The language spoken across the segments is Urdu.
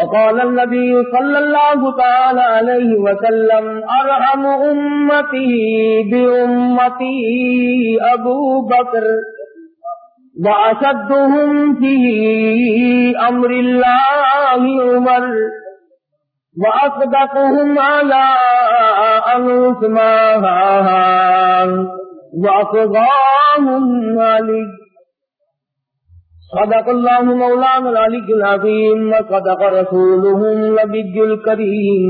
وقال النبي صلى الله تعالى عليه وسلم، أرحم أمتي بأمتي أبو بكر. وأشدهم في أمر الله عمر. وأصدقهم على أنسمان وأصغاهم علي. صدق الله مولانا العلي العظيم وصدق رسوله النبي الكريم.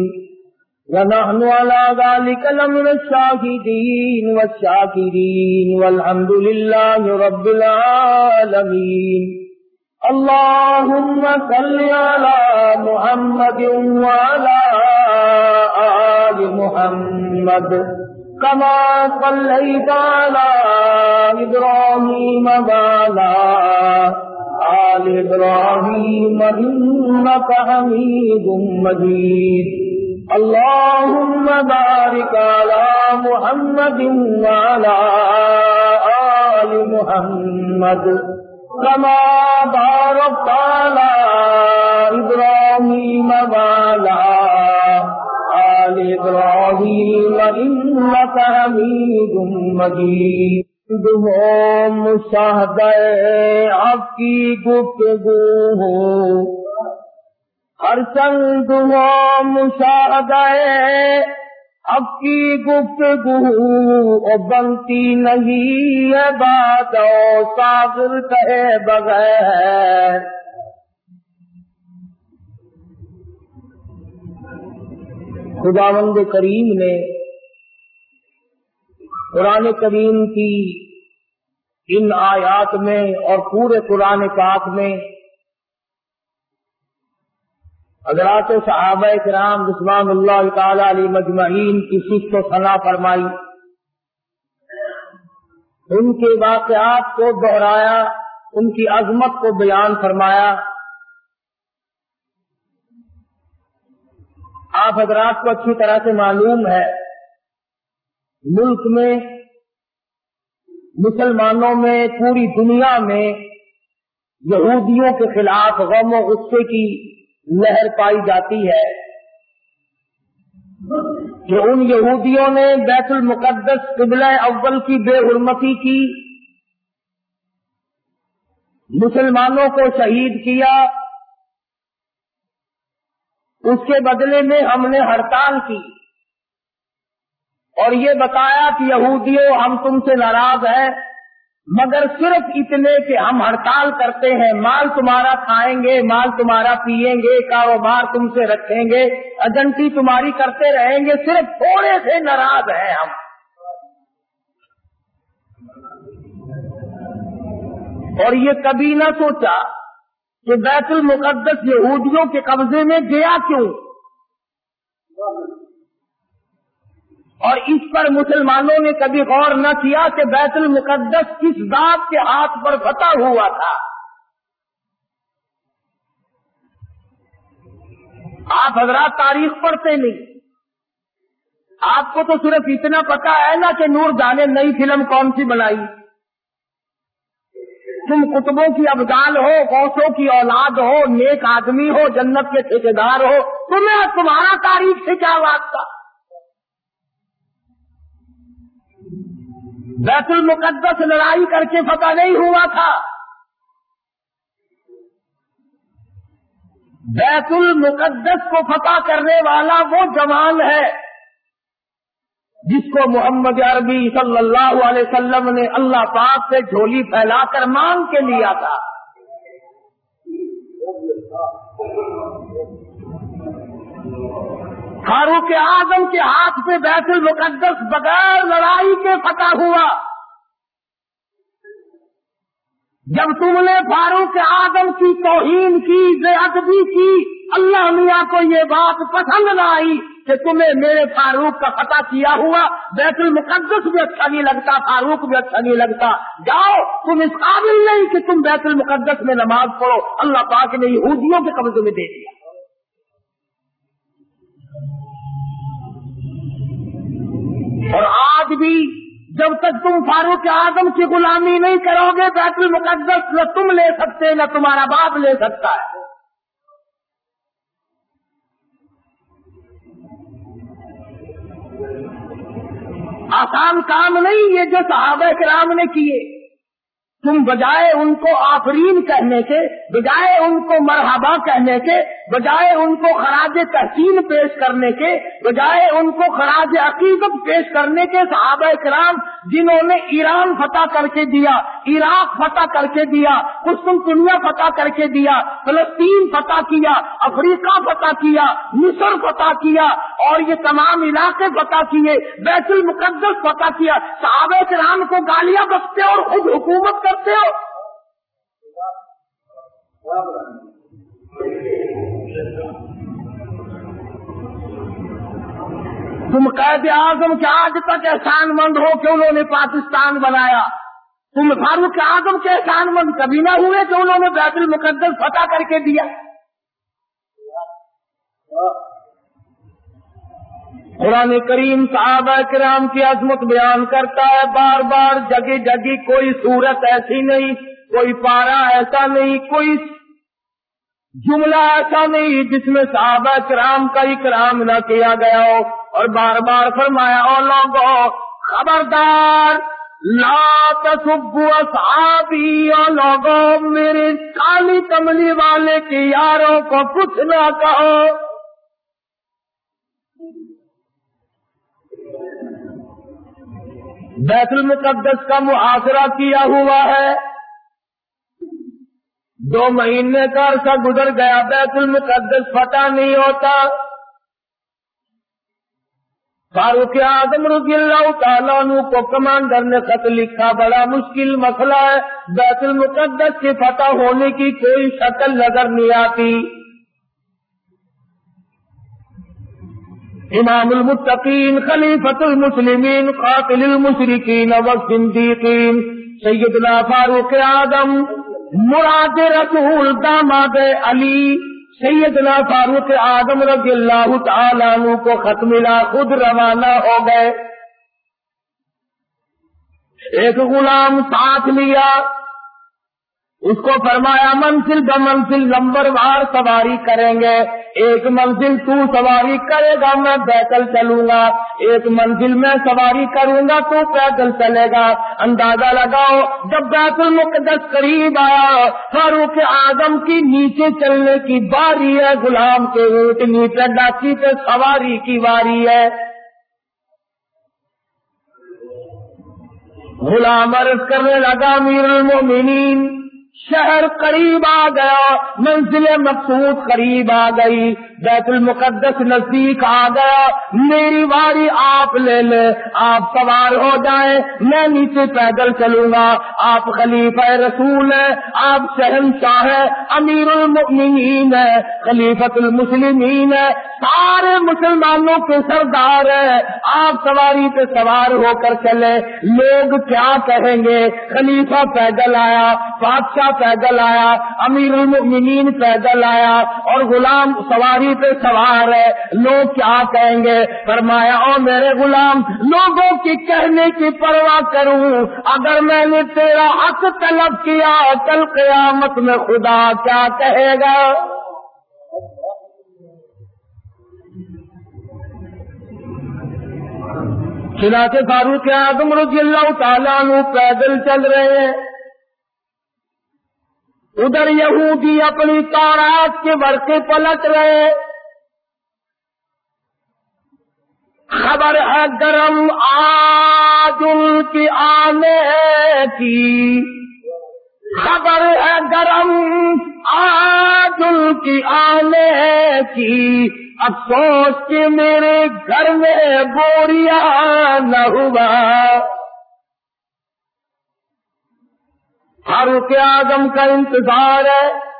ونحن على ذلك لمن الشاهدين والشاكرين والحمد لله رب العالمين. اللهم صل على محمد وعلى آل محمد كما صليت على إبراهيم وعلى آل إبراهيم إنك حميد مجيد اللهم بارك على محمد وعلى آل محمد۔ كما باركت على إبراهيم وعلى آل إبراهيم إنك حميد مجيد مشاہدہ آپ کی گفتگو ہو۔ ہر چند ہو مشاہدہ اب کی گفتگو بنتی نہیں ہے بات ساگر کہے بغیر۔ خداوند کریم نے قرآن کریم کی ان آیات میں اور پورے قرآن پاک میں حضرات صحابہ کرام رسمان اللہ تعالی علی مجمعین کی صفت و ثنا فرمائی۔ ان کے واقعات کو دہرایا، ان کی عظمت کو بیان فرمایا۔ آپ حضرات کو اچھی طرح سے معلوم ہے ملک میں، مسلمانوں میں، پوری دنیا میں یہودیوں کے خلاف غم و غصے کی لہر پائی جاتی ہے کہ ان یہودیوں نے بیت المقدس قبلہ اول کی بے حرمتی کی، مسلمانوں کو شہید کیا، اس کے بدلے میں ہم نے ہڑتال کی۔ اور یہ بتایا کہ یہودیوں ہم تم سے ناراض ہیں، مگر صرف اتنے کہ ہم ہڑتال کرتے ہیں، مال تمہارا کھائیں گے، مال تمہارا پیئیں گے کاروبار تم سے رکھیں گے ایجنسی تمہاری کرتے رہیں گے، صرف تھوڑے سے ناراض ہیں ہم۔ اور یہ کبھی نہ سوچا کہ بیت المقدس یہودیوں کے قبضے میں گیا کیوں؟ اور اس پر مسلمانوں نے کبھی غور نہ کیا کہ بیت المقدس کس ذات کے ہاتھ پر فتح ہوا تھا۔ آپ حضرات تاریخ پڑھتے نہیں۔ آپ کو تو صرف اتنا پتا ہے نا کہ نور جانے نئی فلم کون سی بنائی۔ تم کتبوں کی ابدال ہو، غوثوں کی اولاد ہو، نیک آدمی ہو، جنت کے ٹھیکیدار ہو۔ تمہیں تمہارا تاریخ سے کیا واسطہ؟ بیت المقدس لڑائی کر کے فتح نہیں ہوا تھا۔ بیت المقدس کو فتح کرنے والا وہ جوان ہے جس کو محمد عربی صلی اللہ علیہ وسلم نے اللہ پاک سے جھولی پھیلا کر مانگ کے لیا تھا۔ فاروق اعظم کے ہاتھ سے بیت المقدس بغیر لڑائی کے فتح ہوا۔ جب تم نے فاروق آدم کی توہین کی بے ادبی کی، اللہ میاں کو یہ بات پسند نہ آئی کہ تمہیں میرے فاروق کا پتہ کیا ہوا۔ بیت المقدس بھی اچھا نہیں لگتا، فاروق بھی اچھا نہیں لگتا۔ جاؤ، تم اس قابل نہیں کہ تم بیت المقدس میں نماز پڑھو۔ اللہ پاک نے یہودیوں کے قبضے میں دے دیا۔ اور آج بھی جب تک تم فاروق اعظم کی غلامی نہیں کرو گے، بیت المقدس نہ تم لے سکتے، نہ تمہارا باپ لے سکتا ہے۔ آسان کام نہیں، یہ جو صحابہ کرام نے کیے۔ تم بجائے ان کو آفرین کہنے کے، بجائے ان کو مرحبا کہنے کے، بجائے ان کو خراج تحسین پیش کرنے کے، بجائے ان کو خراج عقیدت پیش کرنے کے صحابہ کرام جنہوں نے ایران فتح کر کے دیا، عراق فتح کر کے دیا قسم دنیا فتح کر کے دیا، فلسطین فتح کیا، افریقہ فتح کیا، مصر فتح کیا، اور یہ تمام علاقے فتح کیے، بیت المقدس فتح کیا، صحابہ کرام کو گالیاں بکتے اور خود حکومت کرتے ہو؟ تم قید اعظم کے آج تک احسان مند ہو کہ انہوں نے پاکستان بنایا؟ تم فاروق اعظم کے احسان مند کبھی نہ ہوئے کہ انہوں نے بیت المقدس فتح کر کے دیا۔ قرآن کریم صحابہ کرام کی عظمت بیان کرتا ہے، بار بار جگہ جگہ کوئی صورت ایسی نہیں، کوئی پارا ایسا نہیں، کوئی جملہ ایسا نہیں جس میں صحابہ کرام کا اکرام نہ کیا گیا ہو۔ اور بار بار فرمایا، او لوگوں خبردار، لا تصبو اصحابی، او لوگوں میرے کالی کملی والے کے یاروں کو کچھ نہ کہو۔ بیت المقدس کا محاصرہ کیا ہوا ہے۔ دو مہینے کا عرصہ گزر گیا، بیت المقدس فتح نہیں ہوتا۔ فاروق اعظم رضی اللہ تعالیٰ عنہ کو کمانڈر نے خط لکھا، بڑا مشکل مسئلہ ہے۔ بیت المقدس کے فتح ہونے کی کوئی شکل نظر نہیں آتی۔ امام المتقین خلیفت المسلمین، قاتل المشرقین والصدیقین سیدنا فاروق اعظم، مراد رسول داماد علی، سیدنا فاروق اعظم رضی اللہ تعالیٰ عنہ کو خط ملا خود روانہ ہو گئے۔ ایک غلام ساتھ لیا۔ اس کو فرمایا منزل ب منزل نمبر وار سواری کریں گے۔ ایک منزل تو سواری کرے گا، میں پیدل چلوں گا۔ ایک منزل میں سواری کروں گا، تو پیدل چلے گا۔ اندازہ لگاؤ، جب بیت المقدس قریب آیا، فاروق اعظم کی نیچے چلنے کی باری ہے، غلام کے اونٹ نیچے ڈاکی پہ سواری کی باری ہے۔ غلام عرض کرنے لگا میر المومنین شہر قریب آ گیا، منزل مقصود قریب آ گئی، بیت المقدس نزدیک آ گیا، میری باری آپ لے لے، آپ سوار ہو جائیں، میں نیچے پیدل چلوں گا، آپ خلیفہ رسول ہیں، آپ شہنشاہ ہیں، امیر المؤمنین ہے خلیفت المسلمین ہے سارے مسلمانوں کے سردار ہیں، آپ سواری پہ سوار ہو کر چلے لوگ کیا کہیں گے؟ خلیفہ پیدل آیا، بادشاہ پیدل آیا، امیر المؤمنین پیدل آیا اور غلام سواری پہ سوار ہے، لوگ کیا کہیں گے؟ فرمایا، او میرے غلام، لوگوں کی کہنے کی پرواہ کروں، اگر میں نے تیرا حق طلب کیا، کل قیامت میں خدا کیا کہے گا؟ چنانچہ فاروق اعظم رضی اللہ تعالیٰ پیدل چل رہے ہیں۔ ادھر یہودی اپنی تورات کے ورقے پلٹ رہے خبر ہے گرم آج ان کی آنے کی۔ خبر ہے گرم آج ان کی آنے کی۔ افسوس کہ میرے گھر میں بوریا نہ ہوا۔ فاروق اعظم کا انتظار ہے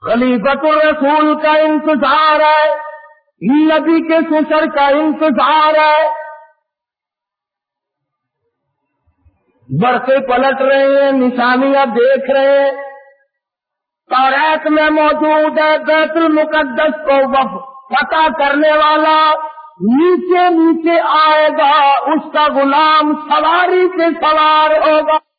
خلیفت الرسول کا انتظار ہے، نبی کے سسر کا انتظار ہے۔ برقے پلٹ رہے ہیں، نشانیاں دیکھ رہے ہیں۔ توریت میں موجود ہے، بیت المقدس کو پتا کرنے والا نیچے نیچے آئے گا، اس کا غلام سواری سے سوار ہوگا۔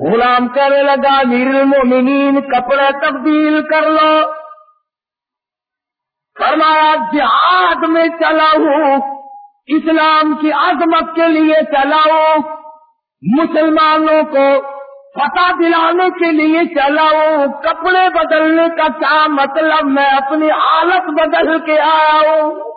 غلام کہنے لگا میر المومنین کپڑے تبدیل کر لو۔ فرمایا، جہاد میں چلا ہوں اسلام کی عظمت کے لیے چلاؤ، مسلمانوں کو فتح دلانے کے لیے چلاؤ۔ کپڑے بدلنے کا کیا مطلب؟ میں اپنی حالت بدل کے آیا ہوں۔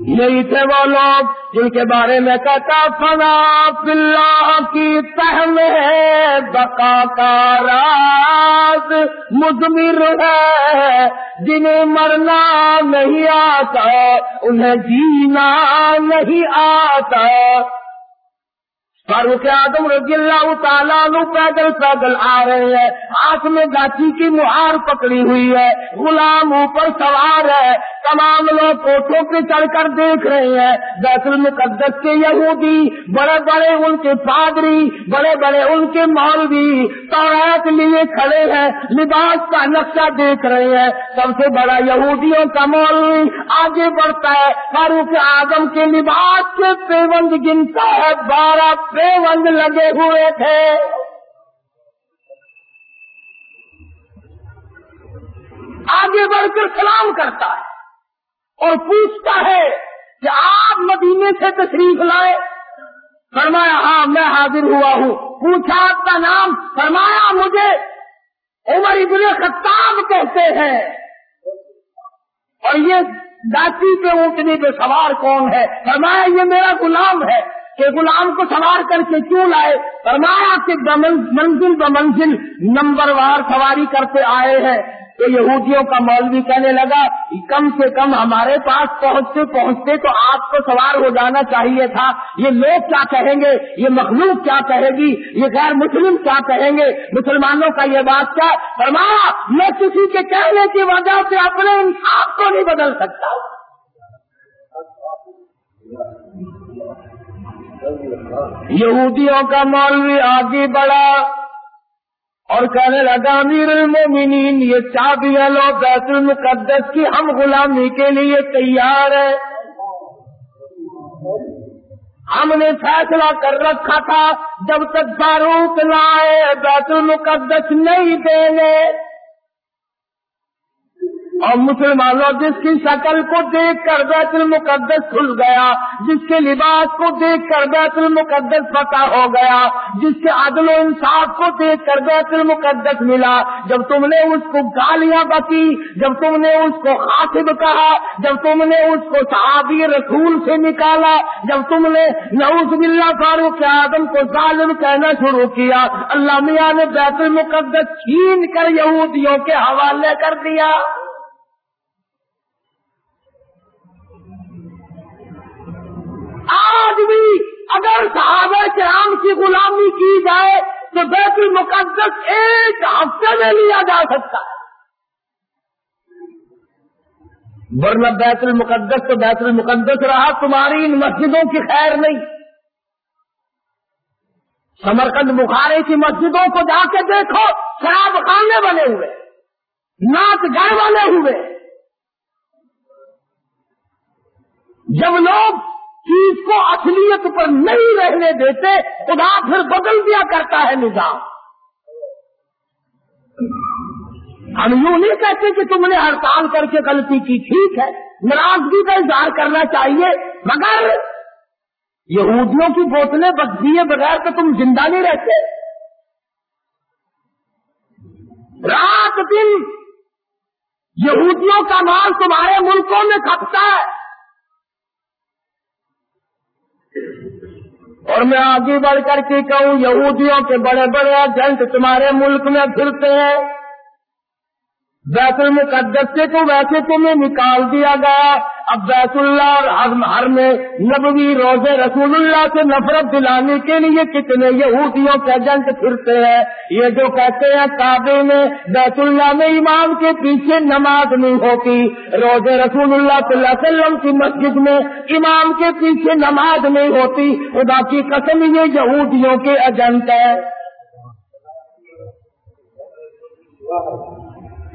یہی تھے وہ لوگ جن کے بارے میں کہتا فنا اللہ کی تہ ہے، بقا کا راز مزمر ہے۔ جنہیں مرنا نہیں آتا، انہیں جینا نہیں آتا۔ فاروق اعظم رضی اللہ تعالیٰ نو پیدل پیدل آ رہے ہیں۔ ہاتھ میں گاچی کی مہار پکڑی ہوئی ہے۔ غلام اوپر سوار ہے۔ تمام لوگ کوٹوں پہ چڑھ کر دیکھ رہے ہیں۔ بیت المقدس کے یہودی، بڑے بڑے ان کے پادری، بڑے بڑے ان کے مولوی توریت لیے کھڑے ہیں۔ لباس کا نقشہ دیکھ رہے ہیں۔ سب سے بڑا یہودیوں کا مولوی آگے بڑھتا ہے۔ فاروق اعظم کے لباس کے پیوند گنتا ہے۔ بارہ پیوند لگے ہوئے تھے۔ آگے بڑھ کر سلام کرتا ہے اور پوچھتا ہے کہ آپ مدینے سے تشریف لائے۔ فرمایا ہاں میں حاضر ہوا ہوں۔ پوچھا، آپ کا نام؟ فرمایا، مجھے عمر ابن خطاب کہتے ہیں۔ اور یہ داچی کے اونٹنی پہ سوار کون ہے؟ فرمایا، یہ میرا غلام ہے۔ کہ غلام کو سوار کر کے کیوں لائے؟ فرمایا کہ منزل ب منزل نمبر وار سواری کرتے آئے ہیں۔ تو یہودیوں کا مولوی کہنے لگا، کم سے کم ہمارے پاس پہنچتے پہنچتے تو آپ کو سوار ہو جانا چاہیے تھا۔ یہ لوگ کیا کہیں گے؟ یہ مخلوق کیا کہے گی؟ یہ غیر مسلم کیا کہیں گے؟ مسلمانوں کا یہ بات کیا؟ فرمایا، میں کسی کے کہنے کی وجہ سے اپنے انصاف کو نہیں بدل سکتا۔ یہودیوں کا مولوی آگے بڑھا اور کہنے لگا، امیر المومنین، یہ چابیاں لو، بیت المقدس کی ہم غلامی کے لیے تیار ہے ہم نے فیصلہ کر رکھا تھا، جب تک فاروق لائے، بیت المقدس نہیں دینے۔ اور مسلمانوں جس کی شکل کو دیکھ کر بیت المقدس کھل گیا، جس کے لباس کو دیکھ کر بیت المقدس پتا ہو گیا، جس کے عدل و انصاف کو دیکھ کر بیت المقدس ملا۔ جب تم نے اس کو گالیاں بکی، جب تم نے اس کو خاطب کہا، جب تم نے اس کو صحابی رسول سے نکالا، جب تم نے نعوذ باللہ فاروق آدم کو ظالم کہنا شروع کیا، اللہ میاں نے بیت المقدس چھین کر یہودیوں کے حوالے کر دیا۔ آج بھی اگر صحابہ کرام کی غلامی کی جائے تو بیت المقدس ایک ہفتے میں لیا جا سکتا ہے۔ ورنہ بیت المقدس تو بیت المقدس رہا، تمہاری ان مسجدوں کی خیر نہیں۔ سمرکند بخارے کی مسجدوں کو جا کے دیکھو، شراب خانے بنے ہوئے ناچ گائے والے ہوئے۔ جب لوگ چیز کو اصلیت پر نہیں رہنے دیتے، خدا پھر بدل دیا کرتا ہے نظام۔ ہم یوں نہیں کہتے کہ تم نے ہڑتال کر کے غلطی کی، ٹھیک ہے، ناراضگی کا اظہار کرنا چاہیے، مگر یہودیوں کی بوتلیں بچ دیے بغیر تو تم زندہ نہیں رہتے۔ رات دن یہودیوں کا مال تمہارے ملکوں میں کھپتا ہے۔ اور میں آگے بڑھ کر کے کہوں، یہودیوں کے بڑے بڑے ایجنٹ تمہارے ملک میں پھرتے ہیں۔ بیت المقدس سے تو ویسے تمہیں نکال دیا گیا۔ اب بیت اللہ اور ہر میں نبوی روزے رسول اللہ سے نفرت دلانے کے لیے کتنے یہودیوں کے ایجنٹ پھرتے ہیں۔ یہ جو کہتے ہیں کعبے میں بیت اللہ میں امام کے پیچھے نماز نہیں ہوتی۔ روزے رسول اللہ صلی اللہ علیہ وسلم کی مسجد میں امام کے پیچھے نماز نہیں ہوتی۔ خدا کی قسم یہ یہودیوں کے ایجنٹ ہے۔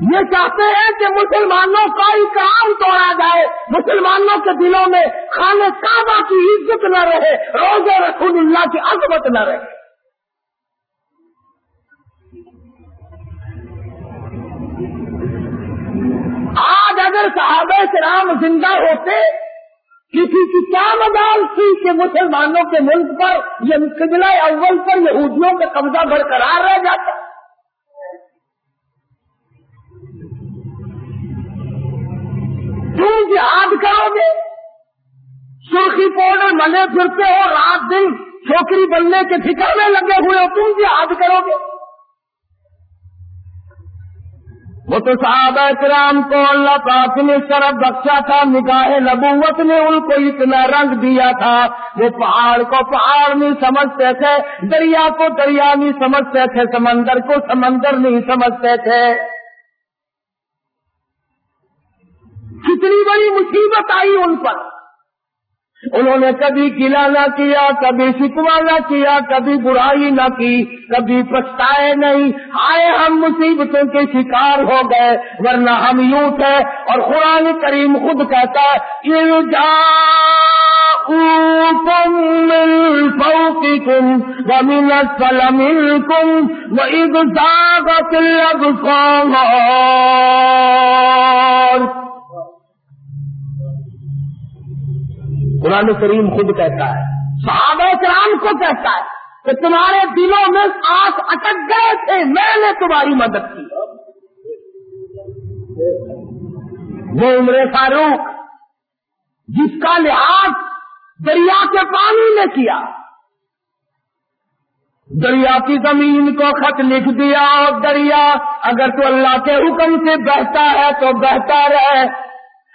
یہ چاہتے ہیں کہ مسلمانوں کا کام توڑا جائے۔ مسلمانوں کے دلوں میں خانے کعبہ کی عزت نہ رہے روز رسول اللہ کی عظمت نہ رہے۔ آج اگر صحابہ کرام زندہ ہوتے، کسی کی کیا مدال تھی کہ مسلمانوں کے ملک پر یہ قبلہ اول پر یہودیوں کا قبضہ برقرار رہ جاتا۔ تم جہاد کرو گے۔ سرخی پاؤڈر ملے پھرتے ہو، رات دن چھوکری بننے کے فکر میں لگے ہوئے ہو، تم جہاد کرو گے۔ وہ تو صحابہ کرام کو اللہ پاک نے طرف بخشا تھا، نگاہ نبوت نے ان کو اتنا رنگ دیا تھا۔ وہ پہاڑ کو پہاڑ نہیں سمجھتے تھے، دریا کو دریا نہیں سمجھتے تھے، سمندر کو سمندر نہیں سمجھتے تھے۔ کتنی بڑی مصیبت آئی ان پر۔ انہوں نے کبھی گلا نہ کیا، کبھی شکوا نہ کیا، کبھی برائی نہ کی، کبھی پچھتائے نہیں۔ آئے ہم مصیبتوں کے شکار ہو گئے، ورنہ ہم یوں تھے۔ اور قرآن کریم خود کہتا یہ جا فوقكم ومن اسفل منكم وإذ زاغت الأبصار قرآن کریم خود کہتا ہے، صحابہ کرام کو کہتا ہے کہ تمہارے دلوں میں آس اٹک گئے تھے، میں نے تمہاری مدد کی۔ وہ عمر فاروق، جس کا لحاظ دریا کے پانی نے کیا، دریا کی زمین کو خط لکھ دیا اور دریا اگر تو اللہ کے حکم سے بہتا ہے تو بہتا رہے۔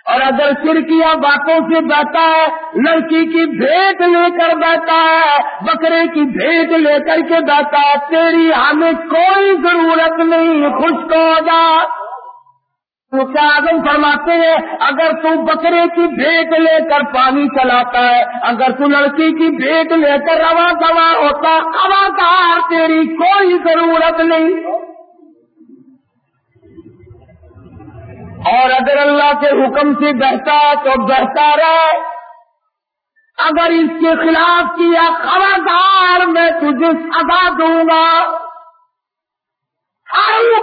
اور اگر سرکیاں باتوں سے بہتا ہے، لڑکی کی بھیٹ لے کر بیٹھا ہے، بکرے کی بھیٹ لے کر کے بیٹھا ہے، تیری ہمیں کوئی ضرورت نہیں خوش تو کو جا آدم فرماتے ہیں، اگر تو بکرے کی بھیٹ لے کر پانی چلاتا ہے، اگر تو لڑکی کی بھیٹ لے کر روا دوا ہوتا ہوا کار تیری کوئی ضرورت نہیں۔ اور اگر اللہ کے حکم سے بہتا تو بہتا رہے۔ اگر اس کے خلاف کیا خبردار میں تجھے سزا دوں گا۔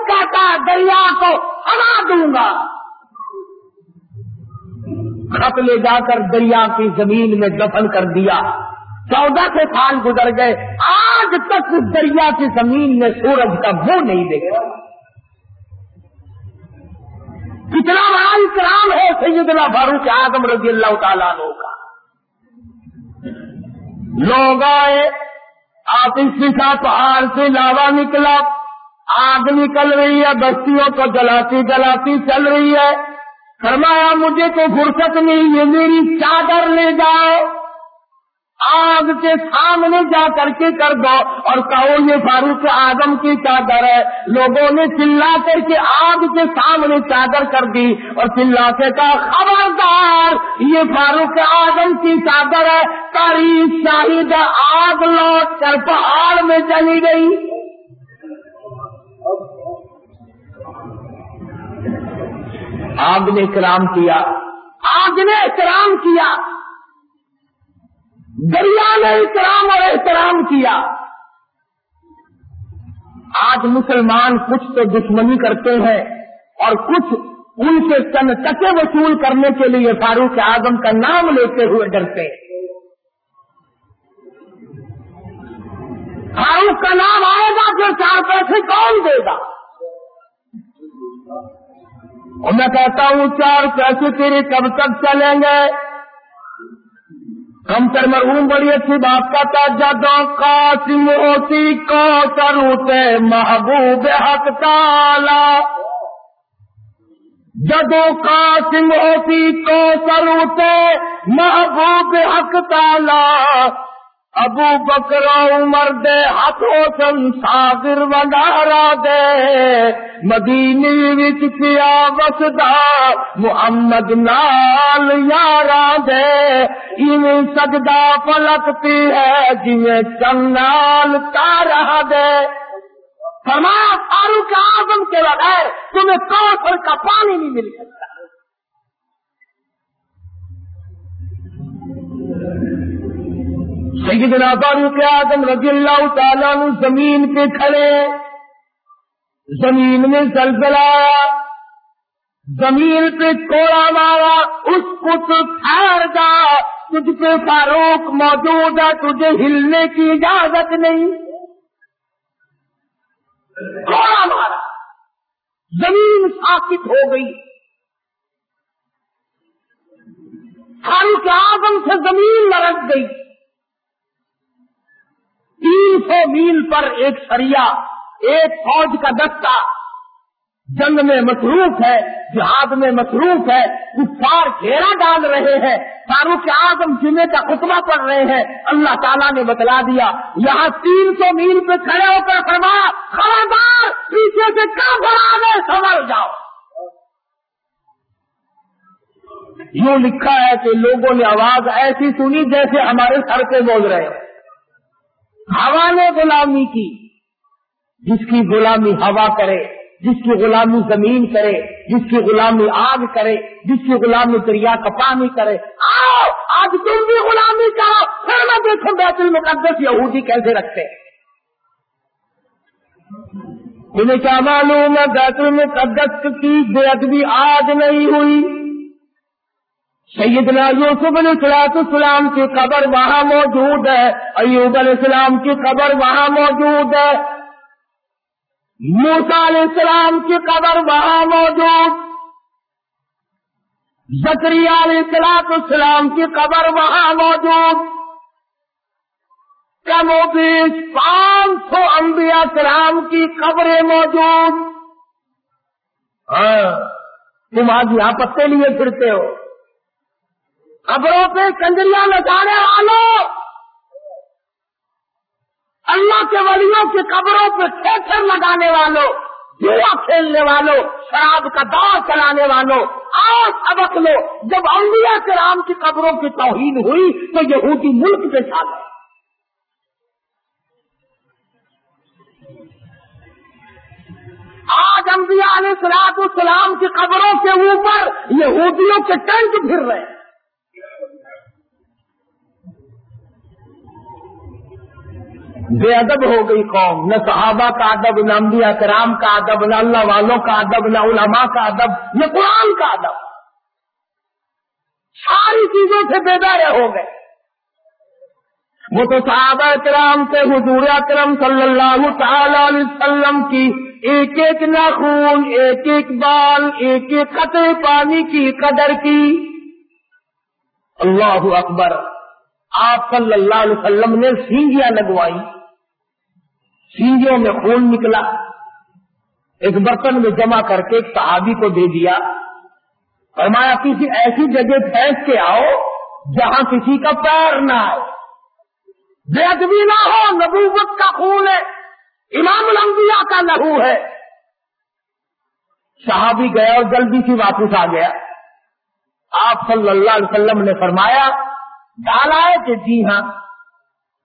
کہتا دریا کو ہلا دوں گا۔ خط لے جا کر دریا کی زمین میں دفن کر دیا۔ چودہ سے سال گزر گئے۔ آج تک دریا کی زمین میں سورج کا وہ نہیں دیکھا۔ کتنا بڑا اکرام ہے، سیدنا فاروق اعظم رضی اللہ تعالیٰ عنہ کا۔ لوگ آئے آپ اس کے ساتھ پہاڑ سے لاوا نکلا۔ آگ نکل رہی ہے، بستیوں کو جلاتی جلاتی چل رہی ہے۔ فرمایا، مجھے تو فرصت نہیں یہ میری چادر لے جاؤ۔ آگ کے سامنے جا کر کے کر دو اور کہو یہ فاروق آدم کی چادر ہے۔ لوگوں نے چلا کر کے آگ کے سامنے چادر کر دی اور چلا کے کہا خبردار، یہ فاروق آدم کی چادر ہے۔ تاریخ شاہد آگ لوٹ کر پہاڑ میں چلی گئی۔ آگ نے احترام کیا۔ آگ نے احترام کیا۔ دریا نے احترام اور احترام کیا۔ آج مسلمان کچھ تو دشمنی کرتے ہیں اور کچھ ان سے چند ٹکے وصول کرنے کے لیے فاروق اعظم کا نام لیتے ہوئے ڈرتے۔ فاروق کا نام آئے گا پھر چار پیسے کون دے گا؟ اور میں کہتا ہوں، چار پیسے تیرے کب تک چلیں گے؟ ہم تر مرحوم بڑی اچھی بات کا تھا جدو قاسم ہوتی کو چروتے محبوب حق تالا۔ جدو قاسم ہوتی کو سروتے محبوب حق تالا ابو بکرا عمر دے ہاتھوں سن ساگر ونارا دے۔ مدینی وچ کیا وسدا محمد نال یارا دے۔ ایویں سجدہ پلکتی ہے جویں چنال تارا دے۔ فرمایا، فاروق اعظم کے بغیر تمہیں کوثر کا پانی نہیں مل سکتا۔ سیدنا فاروق اعظم رضی اللہ تعالیٰ نے زمین پہ کھڑے۔ زمین میں زلزلہ آیا۔ زمین پہ کوڑا مارا۔ اس کو تو ٹھہر جا تجھ پہ فاروق موجود ہے، تجھے ہلنے کی اجازت نہیں۔ کوڑا مارا۔ زمین ساکت ہو گئی۔ فاروق اعظم سے زمین لڑک گئی۔ تین سو میل پر ایک سریا، ایک فوج کا دستہ۔ جنگ میں مصروف ہے، جہاد میں مصروف ہے، کفار گھیرا ڈال رہے ہیں۔ فاروق اعظم جمعے کا خطبہ پڑھ رہے ہیں۔ اللہ تعالیٰ نے بتلا دیا، یہاں تین سو میل پہ کھڑے ہو کر فرما، خبردار، پیچھے سے کہاں بڑا گئے سنبھل جاؤ۔ یوں لکھا ہے کہ لوگوں نے آواز ایسی سنی جیسے ہمارے سر پہ بول رہے ہیں ہوا نے غلامی کی۔ جس کی غلامی ہوا کرے، جس کی غلامی زمین کرے، جس کی غلامی آگ کرے، جس کی غلامی دریا کا پانی کرے۔ آؤ، آج تم بھی غلامی کا پھر میں دیکھو بیت المقدس یہودی کیسے رکھتے۔ انہیں کیا معلوم ہے بیت المقدس کی بے ادبی آج نہیں ہوئی؟ سیدنا یوسف علیہ السلاط السلام کی قبر وہاں موجود ہے۔ ایوب علیہ السلام کی قبر وہاں موجود ہے۔ موسا علیہ السلام کی قبر وہاں موجود۔ زکری علیہ السلاط السلام کی قبر وہاں موجود۔ کم و بیش پانچ سو انبیاء سلام کی قبریں موجود۔ ہاں تم آج یہاں پتے لیے پھرتے ہو۔ قبروں پہ کنجریاں لگانے والوں اللہ کے ولیوں کی قبروں پہ تھیٹر لگانے والوں جوا کھیلنے والوں شراب کا دور چلانے والوں آؤ سبق لو، جب انبیاء کرام کی قبروں کی توہین ہوئی تو یہودی ملک پہ چھا گئے آج انبیاء علیہ سلاط السلام کی قبروں کے اوپر یہودیوں کے ٹینٹ پھر رہے۔ ہیں بے ادب ہو گئی قوم، نہ صحابہ کا ادب، نہ انبیاء کرام کا ادب، نہ اللہ والوں کا ادب، نہ علماء کا ادب، نہ قرآن کا ادب۔ ساری چیزوں سے بے دارے ہو گئے۔ وہ تو صحابہ کرام سے حضور اکرم صلی اللہ تعالی علیہ وسلم کی ایک ایک ناخون، ایک ایک بال، ایک ایک قطع پانی کی قدر کی۔ اللہ اکبر، آپ صلی اللہ علیہ وسلم نے سینگیاں لگوائی۔ سینگیوں میں خون نکلا۔ ایک برتن میں جمع کر کے ایک صحابی کو دے دیا۔ فرمایا، کسی ایسی جگہ پھینک کے آؤ جہاں کسی کا پیر نہ آئے۔ بے ادبی نہ ہو، نبوت کا خون ہے، امام الانبیاء کا لہو ہے۔ صحابی گیا اور جلدی سے واپس آ گیا۔ آپ صلی اللہ علیہ وسلم نے فرمایا، ڈالا ہے کہ جی ہاں۔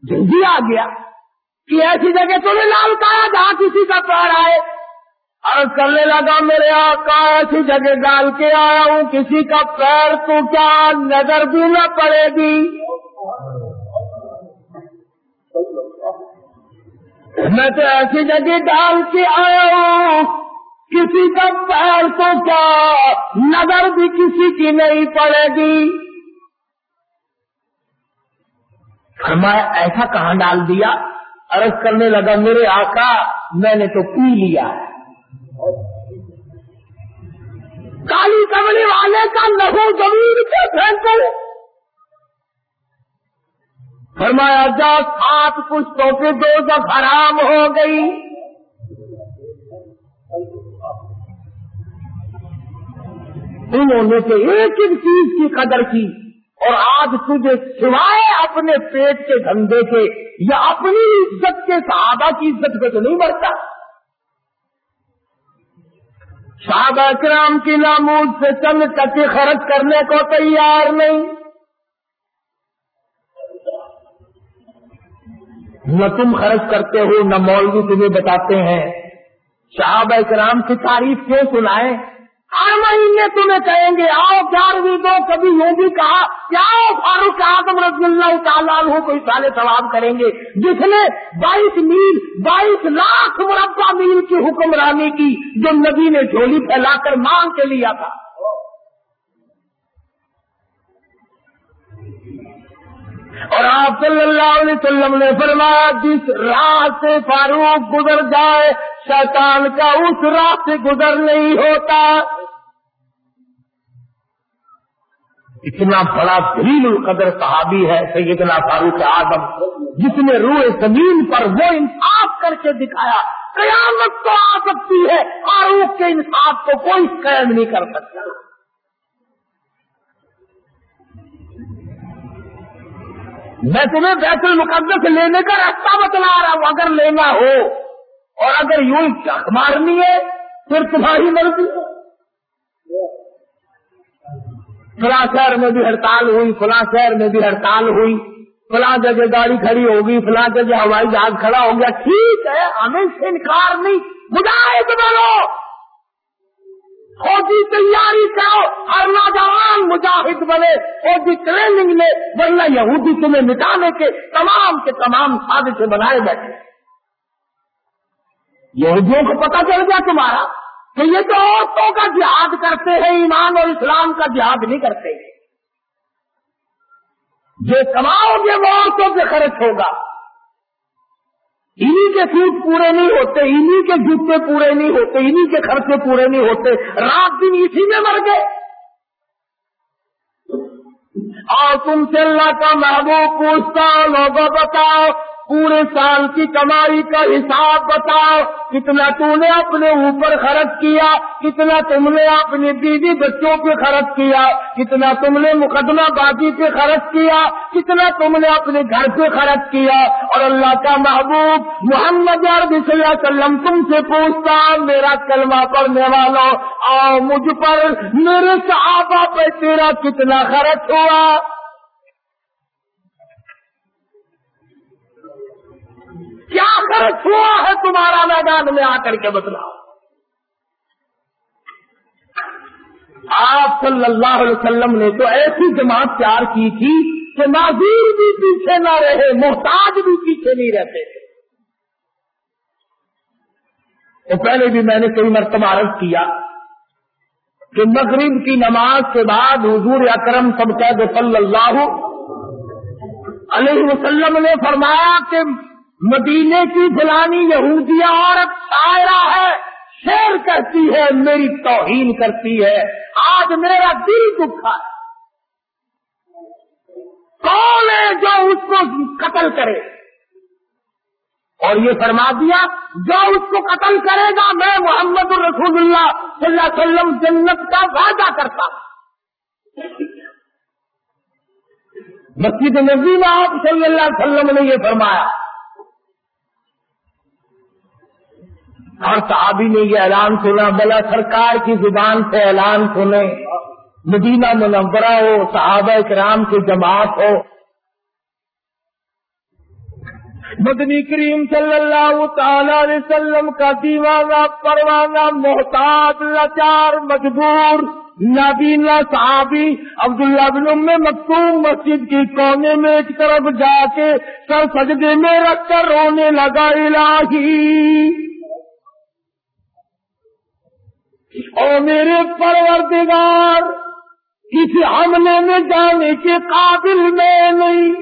جلدی آ گیا۔ کہ ایسی جگہ تو نے لال جہاں کسی کا پیر آئے۔ اور کرنے لگا، میرے آقا، ایسی جگہ ڈال کے آیا ہوں، کسی کا پیر تو کیا نظر بھی نہ پڑے گی؟ میں تو ایسی جگہ ڈال کے آیا ہوں، کسی کا پیر تو کیا نظر بھی کسی کی نہیں پڑے گی؟ فرمایا، ایسا کہاں ڈال دیا؟ عرض کرنے لگا، میرے آقا، میں نے تو پی لیا کالی کملی والے کا لہو زمین پہ پھینکو فرمایا جا سات پشتوں پہ دو، جب حرام ہو گئی۔ انہوں نے تو ایک ایک چیز کی قدر کی۔ اور آج تجھے سوائے اپنے پیٹ کے دھندے کے یا اپنی عزت کے صحابہ کی عزت پہ تو نہیں بڑھتا صحابہ کرام کی ناموز سے چند ٹکے خرچ کرنے کو تیار نہیں۔ نہ تم خرچ کرتے ہو، نہ مولوی تمہیں بتاتے ہیں۔ صحابہ کرام کی تعریف کیوں سنائے ہر مہینے تمہیں کہیں گے، آؤ گیارہویں دو، کبھی یہ بھی کہا کیا فاروق اعظم رضی اللہ تعالیٰ ہو کوئی سالے ثواب کریں گے۔ جس نے بائیس میل، بائیس لاکھ مربع میل کی حکمرانی کی جو نبی نے جھولی پھیلا کر مانگ کے لیا تھا۔ اور آپ صلی اللہ علیہ وسلم نے فرمایا، جس راہ سے فاروق گزر جائے، شیطان کا اس راہ سے گزر نہیں ہوتا۔ اتنا بڑا دلیل القدر صحابی ہے، سیدنا فاروق آدم جس نے روئے زمین پر وہ انصاف کر کے دکھایا، قیامت تو آ سکتی ہے، فاروق کے انصاف کو کوئی قید نہیں کر سکتا۔ میں تمہیں بیت المقدس لینے کا راستہ بتلا رہا ہوں، اگر لینا ہو، اور اگر یوں مارنی ہے، پھر تمہاری مرضی ہے۔ فلاں شہر میں بھی ہڑتال ہوئی، فلاں شہر میں بھی ہڑتال ہوئی۔ فلاں جگہ گاڑی کھڑی ہوگی فلاں جگہ ہوائی جہاز کھڑا ہو گیا۔ ٹھیک ہے، ہمیں سے انکار نہیں۔ مجاہد بنو! فوجی تیاری کرو ہر نوجوان مجاہد بنے۔ فوجی ٹریننگ میں ورنہ یہودی تمہیں مٹانے کے تمام کے تمام سازشیں بنائے بیٹھے۔ یہودیوں کو پتہ چل گیا تمہارا۔ کہ یہ تو عورتوں کا جہاد کرتے ہیں، ایمان اور اسلام کا جہاد نہیں کرتے۔ جو کماؤ گے وہ عورتوں سے خرچ ہوگا۔ انہی کے سوٹ پورے نہیں ہوتے، انہی کے جوتے پورے نہیں ہوتے، انہی کے خرچے پورے نہیں ہوتے۔ رات دن اسی میں مر گئے۔ اور تم سے اللہ کا محبوب پوچھتا، لوگوں بتاؤ پورے سال کی کمائی کا حساب بتاؤ، کتنا تم نے اپنے اوپر خرچ کیا، کتنا تم نے اپنی بیوی بچوں پہ خرچ کیا، کتنا تم نے مقدمہ بازی پہ خرچ کیا، کتنا تم نے اپنے گھر پہ خرچ کیا۔ اور اللہ کا محبوب محمد عربی صلی اللہ علیہ وسلم تم سے پوچھتا، میرا کلمہ پڑھنے والوں اور مجھ پر، میرے صحابہ پہ تیرا کتنا خرچ ہوا؟ کیا خرچ ہوا ہے تمہارا میدان میں آ کر کے بتلاؤ؟ آپ صلی اللہ علیہ وسلم نے تو ایسی جماعت تیار کی تھی کہ معذور بھی پیچھے نہ رہے، محتاج بھی پیچھے نہیں رہتے۔ تو پہلے بھی میں نے کئی مرتبہ عرض کیا کہ مغرب کی نماز کے بعد حضور اکرم سب قید صلی اللہ علیہ وسلم نے فرمایا کہ مدینے کی فلانی یہودیہ عورت شاعرہ ہے، شیر کرتی ہے، میری توہین کرتی ہے۔ آج میرا دل دکھا ہے۔ کون ہے جو اس کو قتل کرے؟ اور یہ فرما دیا، جو اس کو قتل کرے گا، میں محمد الرسول اللہ صلی اللہ علیہ وسلم جنت کا وعدہ کرتا مسجد نبی میں آپ صلی اللہ علیہ وسلم نے یہ فرمایا۔ اور صحابی نے یہ اعلان سنا، بلا سرکار کی زبان سے اعلان سنے۔ مدینہ منورہ ہو، صحابہ کرام کی جماعت ہو۔ مدنی کریم صلی اللہ تعالی علیہ وسلم کا دیوانہ، پروانہ محتاط لاچار، مجبور، نابینا صحابی عبداللہ بن ام مکتوم مسجد کی کونے میں ایک طرف جا کے سر سجدے میں رکھ کر رونے لگا، الہی۔ اور میرے پروردگار، اس حملے میں جانے کے قابل میں نہیں۔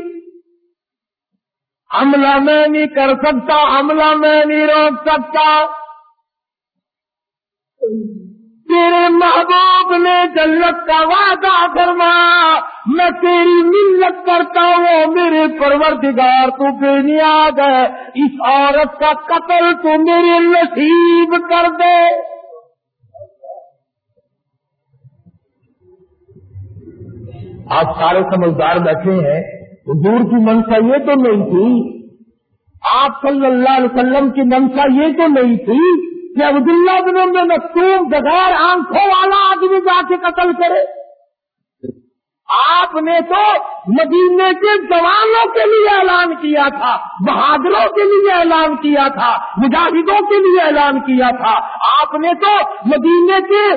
حملہ میں نہیں کر سکتا، حملہ میں نہیں روک سکتا۔ تیرے محبوب نے جنت کا وعدہ فرما میں تیری ملت کرتا ہوں میرے پروردگار، تو بے نیاد ہے اس عورت کا قتل تو میرے نصیب کر دے۔ آپ سارے سمجھدار بیٹھے ہیں حضور کی منشا یہ تو نہیں تھی۔ آپ صلی اللہ علیہ وسلم کی منشا یہ تو نہیں تھی کہ عبداللہ بن میں مختوم بغیر آنکھوں والا آدمی جا کے قتل کرے۔ آپ نے تو مدینے کے جوانوں کے لیے اعلان کیا تھا، بہادروں کے لیے اعلان کیا تھا، مجاہدوں کے لیے اعلان کیا تھا۔ آپ نے تو مدینے کے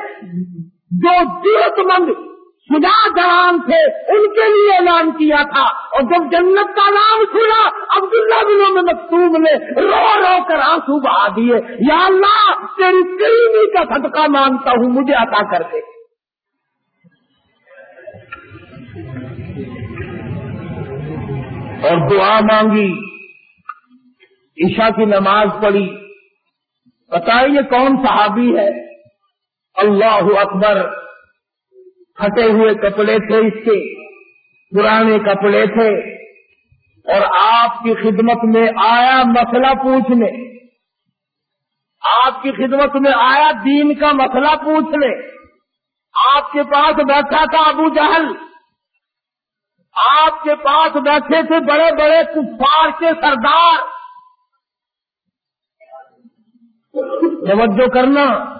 جو ضرورت مند سجا جوان تھے، ان کے لیے اعلان کیا تھا۔ اور جب جنت کا نام سنا، عبداللہ بنوں میں مختوم نے رو رو کر آنسو بہا دیے۔ یا اللہ، تیری کریمی کا صدقہ مانگتا ہوں، مجھے عطا کر دے۔ اور دعا مانگی۔ عشاء کی نماز پڑھی۔ بتائیے، کون صحابی ہے؟ اللہ اکبر۔ پھٹے ہوئے کپڑے تھے اس کے، پرانے کپڑے تھے۔ اور آپ کی خدمت میں آیا مسئلہ پوچھنے۔ آپ کی خدمت میں آیا دین کا مسئلہ پوچھنے۔ آپ کے پاس بیٹھا تھا ابو جہل۔ آپ کے پاس بیٹھے تھے بڑے بڑے کفار کے سردار۔ توجہ کرنا۔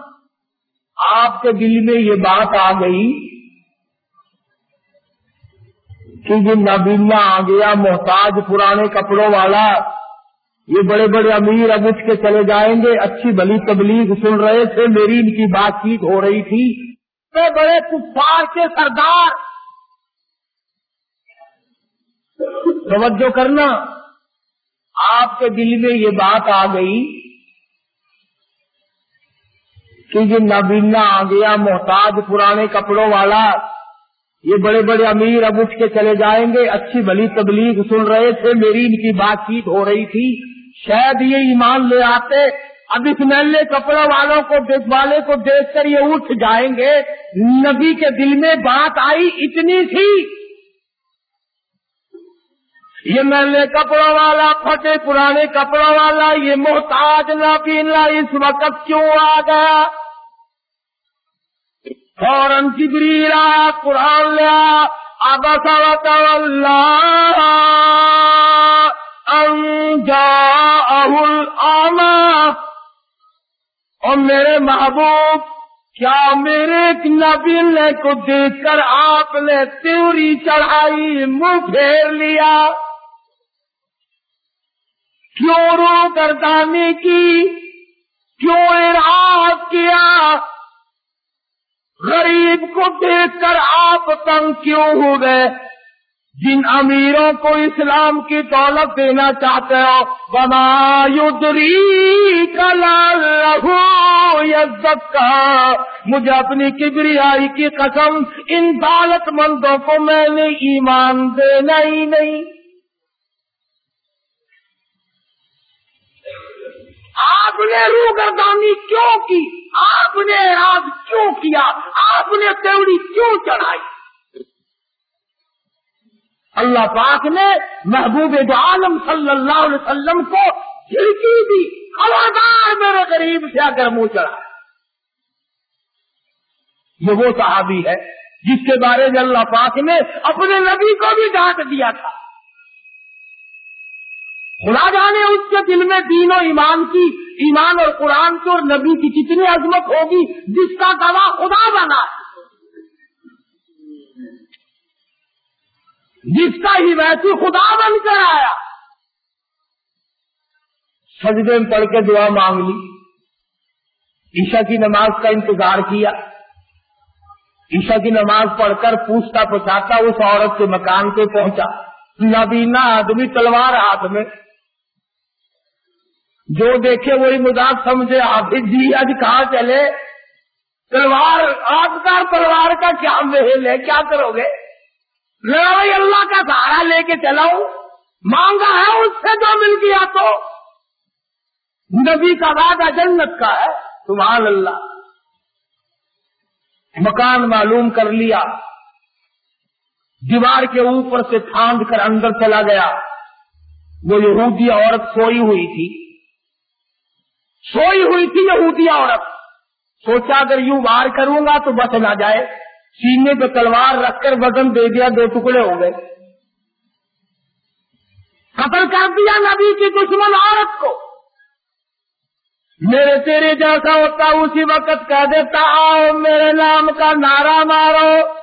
آپ کے دل میں یہ بات آ گئی کہ یہ نابینا آ گیا، محتاج پرانے کپڑوں والا۔ یہ بڑے بڑے امیر اب اٹھ کے چلے جائیں گے۔ اچھی بلی تبلیغ سن رہے تھے۔ میری ان کی بات چیت ہو رہی تھی۔ بڑے بڑے کفار کے سردار۔ توجہ کرنا۔ آپ کے دل میں یہ بات آ گئی کہ یہ نابینا آ گیا، محتاج پرانے کپڑوں والا۔ یہ بڑے بڑے امیر اب اٹھ کے چلے جائیں گے، اچھی بلی تبلیغ سن رہے تھے، میری ان کی بات چیت ہو رہی تھی۔ شاید یہ ایمان لے آتے، اب اس میلے کپڑوں والوں کو، دیکھ والے کو دیکھ کر یہ اٹھ جائیں گے۔ نبی کے دل میں بات آئی اتنی تھی۔ یہ میلے کپڑوں والا پھٹے پرانے کپڑوں والا، یہ محتاج نہ پینا اس وقت کیوں آ گیا؟ فوراً جبری آیا، قرآن لیا اب اللہ انجا اہل آنا اور میرے محبوب، کیا میرے ایک نبی کو دیکھ کر آپ نے تیوری چڑھائی، منہ پھیر لیا؟ کیوں رو گردانی کی؟ کیوں اراض کیا؟ غریب کو دیکھ کر آپ تنگ کیوں ہو گئے؟ جن امیروں کو اسلام کی دولت دینا چاہتے ہو بنا یدری کلا لہو یزت کا مجھے اپنی کبریائی کی قسم، ان دولت مندوں کو میں نے ایمان دینا ہی نہیں۔ آپ نے روگردانی کیوں کی؟ آپ نے راز کیوں کیا؟ آپ نے تیوڑی کیوں چڑھائی؟ اللہ پاک نے محبوب عالم صلی اللہ علیہ وسلم کو کھڑکی دی، خبردار میرے غریب سے اگر منہ چڑھا۔ یہ وہ صحابی ہے جس کے بارے میں اللہ پاک نے اپنے نبی کو بھی ڈانٹ دیا تھا۔ خدا جانے اس کے دل میں دین و ایمان کی، ایمان اور قرآن کی اور نبی کی کتنی عظمت ہوگی جس کا گواہ خدا بنا۔ جس کا ہی ویسی خدا بن کر آیا۔ سجدے میں پڑھ کے دعا مانگ لی۔ عشاء کی نماز کا انتظار کیا۔ عشاء کی نماز پڑھ کر پوچھتا پچھاتا اس عورت کے مکان پہ پہنچا۔ نبینا آدمی تلوار ہاتھ میں۔ جو دیکھے وہی مذاق سمجھے آپ جی آج کہاں چلے؟ تلوار، آپ کا تلوار کا کیا محل ہے؟ کیا کرو گے؟ میں اللہ کا سہارا لے کے چلاؤ مانگا ہے اس سے جو مل گیا تو۔ نبی کا وعدہ جنت کا ہے، سبحان اللہ۔ مکان معلوم کر لیا۔ دیوار کے اوپر سے تھاند کر اندر چلا گیا۔ وہ یہودی عورت سوئی ہوئی تھی۔ سوئی ہوئی تھی یہودی عورت۔ سوچا اگر یوں وار کروں گا تو بس نہ جائے۔ سینے پہ تلوار رکھ کر وزن دے دیا، دو ٹکڑے ہو گئے۔ قتل کر دیا نبی کی دشمن عورت کو۔ میرے تیرے جیسا ہوتا، اسی وقت کہہ دیتا، آؤ میرے نام کا نعرہ مارو۔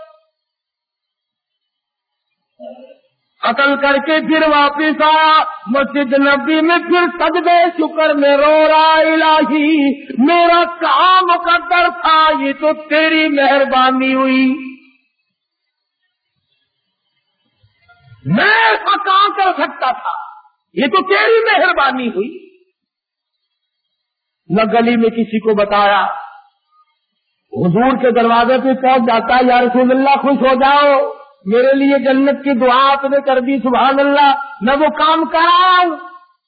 قتل کر کے پھر واپس آ مسجد نبی میں پھر سجدے، شکر میں رو رہا الہی۔ میرا کام مقدر تھا، یہ تو تیری مہربانی ہوئی۔ میں کہاں کر سکتا تھا؟ یہ تو تیری مہربانی ہوئی۔ نہ گلی میں کسی کو بتایا۔ حضور کے دروازے پہ پہنچ جاتا ہے، یا رسول اللہ، خوش ہو جاؤ۔ میرے لیے جنت کی دعا آپ نے کر دی، سبحان اللہ، میں وہ کام کراؤں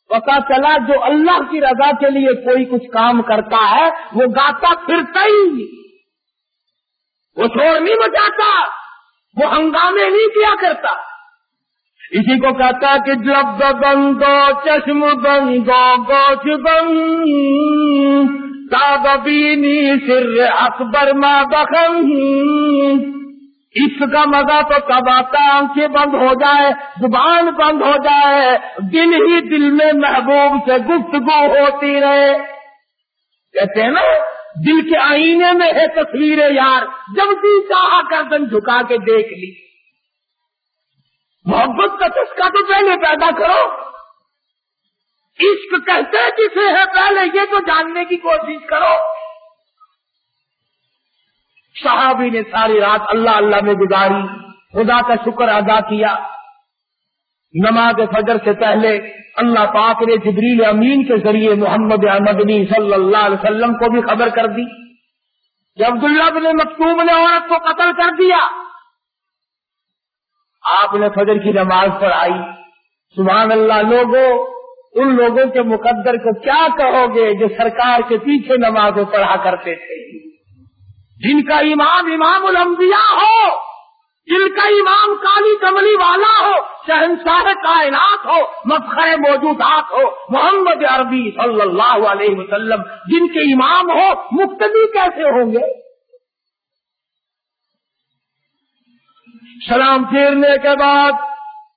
پتا چلا جو اللہ کی رضا کے لیے کوئی کچھ کام کرتا ہے، وہ گاتا پھرتا ہی وہ شور نہیں مچاتا وہ ہنگامے نہیں کیا کرتا۔ اسی کو کہتا کہ جب گنگو چشم گنگو گوچ گنگ تابینی سر اکبر ماں بخن۔ اس کا مزہ تو کب آتا آنکھیں بند ہو جائے زبان بند ہو جائے دل ہی دل میں محبوب سے گفتگو ہوتی رہے۔ کہتے ہیں نا، دل کے آئینے میں ہے تصویر یار، جب بھی چاہا گردن جھکا کے دیکھ لی۔ محبت کا چسکا تو پہلے پیدا کرو۔ عشق کہتے جسے ہے پہلے، یہ تو جاننے کی کوشش کرو۔ صحابی نے ساری رات اللہ اللہ میں گزاری، خدا کا شکر ادا کیا۔ نماز فجر سے پہلے اللہ پاک نے جبریل امین کے ذریعے محمد احمدنی صلی اللہ علیہ وسلم کو بھی خبر کر دی۔ کہ عبداللہ بن مکتوم نے عورت کو قتل کر دیا۔ آپ نے فجر کی نماز پڑھائی۔ سبحان اللہ، لوگوں، ان لوگوں کے مقدر کو کیا کہو گے جو سرکار کے پیچھے نمازیں پڑھا کرتے تھے؟ جن کا امام امام الانبیاء ہو، جن کا امام کالی کملی والا ہو، شہنشاہ کائنات ہو مفخر موجودات ہو، محمد عربی صلی اللہ علیہ وسلم جن کے امام ہو، مقتدی کیسے ہوں گے؟ سلام پھیرنے کے بعد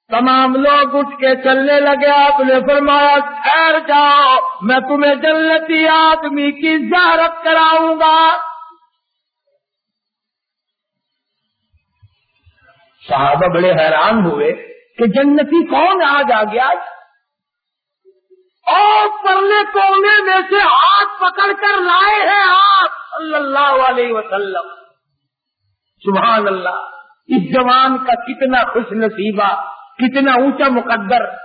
تمام لوگ اٹھ کے چلنے لگے، آپ نے فرمایا، ٹھہر جاؤ، میں تمہیں جنتی آدمی کی زیارت کراؤں گا۔ صحابہ بڑے حیران ہوئے کہ جنتی کون آج آ گیا اور پرلے کونے میں سے ہاتھ پکڑ کر لائے ہیں آپ صلی اللہ علیہ وسلم۔ سبحان اللہ، اس جوان کا کتنا خوش نصیبہ، کتنا اونچا مقدر۔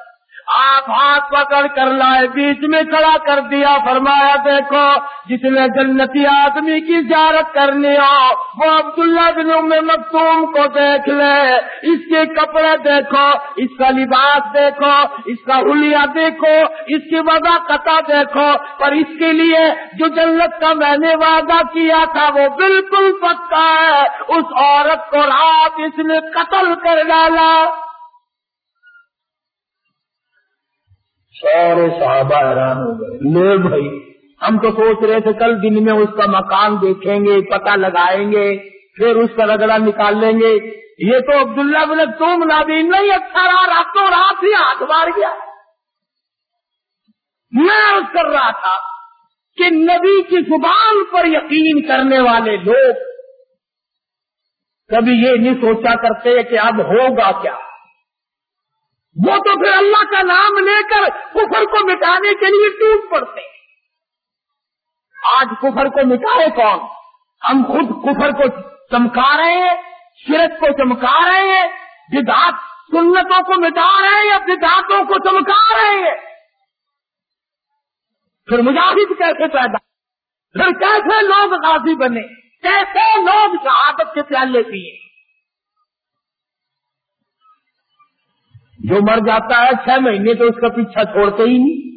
آپ ہاتھ پکڑ کر لائے، بیچ میں کھڑا کر دیا، فرمایا، دیکھو، جس نے جنتی آدمی کی زیارت کرنی ہو، وہ عبداللہ بن ام مکتوم کو دیکھ لے۔ اس کے کپڑے دیکھو، اس کا لباس دیکھو، اس کا حلیہ دیکھو، اس کی وضع قطع دیکھو۔ پر اس کے لیے جو جنت کا میں نے وعدہ کیا تھا، وہ بالکل پکا ہے۔ اس عورت کو رات اس نے قتل کر ڈالا۔ سارے صحابہ حیران ہو گئے۔ لے بھائی، ہم تو سوچ رہے تھے کل دن میں اس کا مکان دیکھیں گے، پتہ لگائیں گے، پھر اس کا رگڑا نکال لیں گے۔ یہ تو عبداللہ بولے تم نبی نہیں اچھا رہا، راتوں رات ہی ہاتھ مار گیا۔ میں کر رہا تھا کہ نبی کی زبان پر یقین کرنے والے لوگ کبھی یہ نہیں سوچا کرتے کہ اب ہوگا کیا۔ وہ تو پھر اللہ کا نام لے کر کفر کو مٹانے کے لیے ٹوٹ پڑتے آج کفر کو مٹائے کون؟ ہم خود کفر کو چمکا رہے ہیں، شرک کو چمکا رہے ہیں، بدعات، سنتوں کو مٹا رہے ہیں یا بدعاتوں کو چمکا رہے ہیں؟ پھر مجاہد کیسے پیدا پھر کیسے لوگ غازی بنے؟ کیسے لوگ شہادت کے پیالے پیے؟ جو مر جاتا ہے چھ مہینے تو اس کا پیچھا چھوڑتے ہی نہیں۔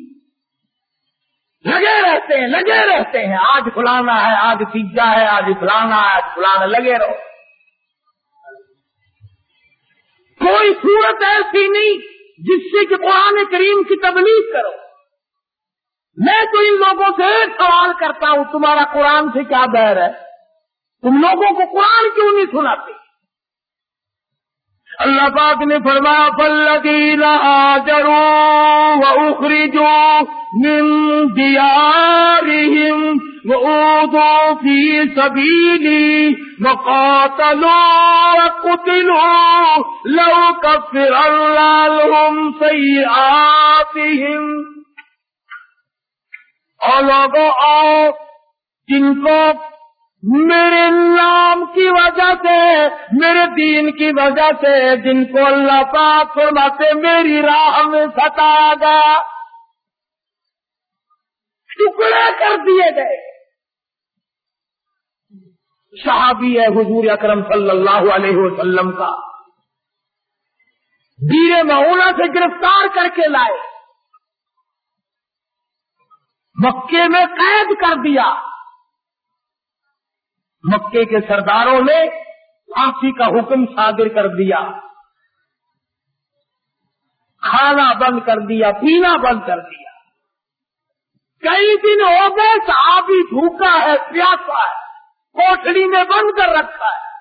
لگے رہتے ہیں، لگے رہتے ہیں۔ آج فلانا ہے، آج تیجا ہے، آج فلانا ہے، آج فلانا، لگے رہو۔ کوئی صورت ایسی نہیں جس سے کہ قرآن کریم کی تبلیغ کرو۔ میں تو ان لوگوں سے ایک سوال کرتا ہوں، تمہارا قرآن سے کیا بہر ہے؟ تم لوگوں کو قرآن کیوں نہیں سناتے؟ اللہ پاک نے فرمایا فالذین آجروا و اخرجوا من دیارہم و اوضوا فی سبیلی و قاتلوا و قتلوا لو کفر اللہ لهم سیعاتہم اللہ لوگوں آؤ جن کو میرے نام کی وجہ سے، میرے دین کی وجہ سے، جن کو اللہ پاک فرماتے، میری راہ میں ستا گیا۔ ٹکڑے کر دیے گئے۔ صحابی ہے حضور اکرم صلی اللہ علیہ وسلم کا۔ دیر معولہ سے گرفتار کر کے لائے۔ مکے میں قید کر دیا۔ مکے کے سرداروں نے پھانسی کا حکم صادر کر دیا۔ کھانا بند کر دیا، پینا بند کر دیا۔ کئی دن ہو گئے صحابی بھوکا ہے، پیاسا ہے کوٹڑی میں بند کر رکھا ہے۔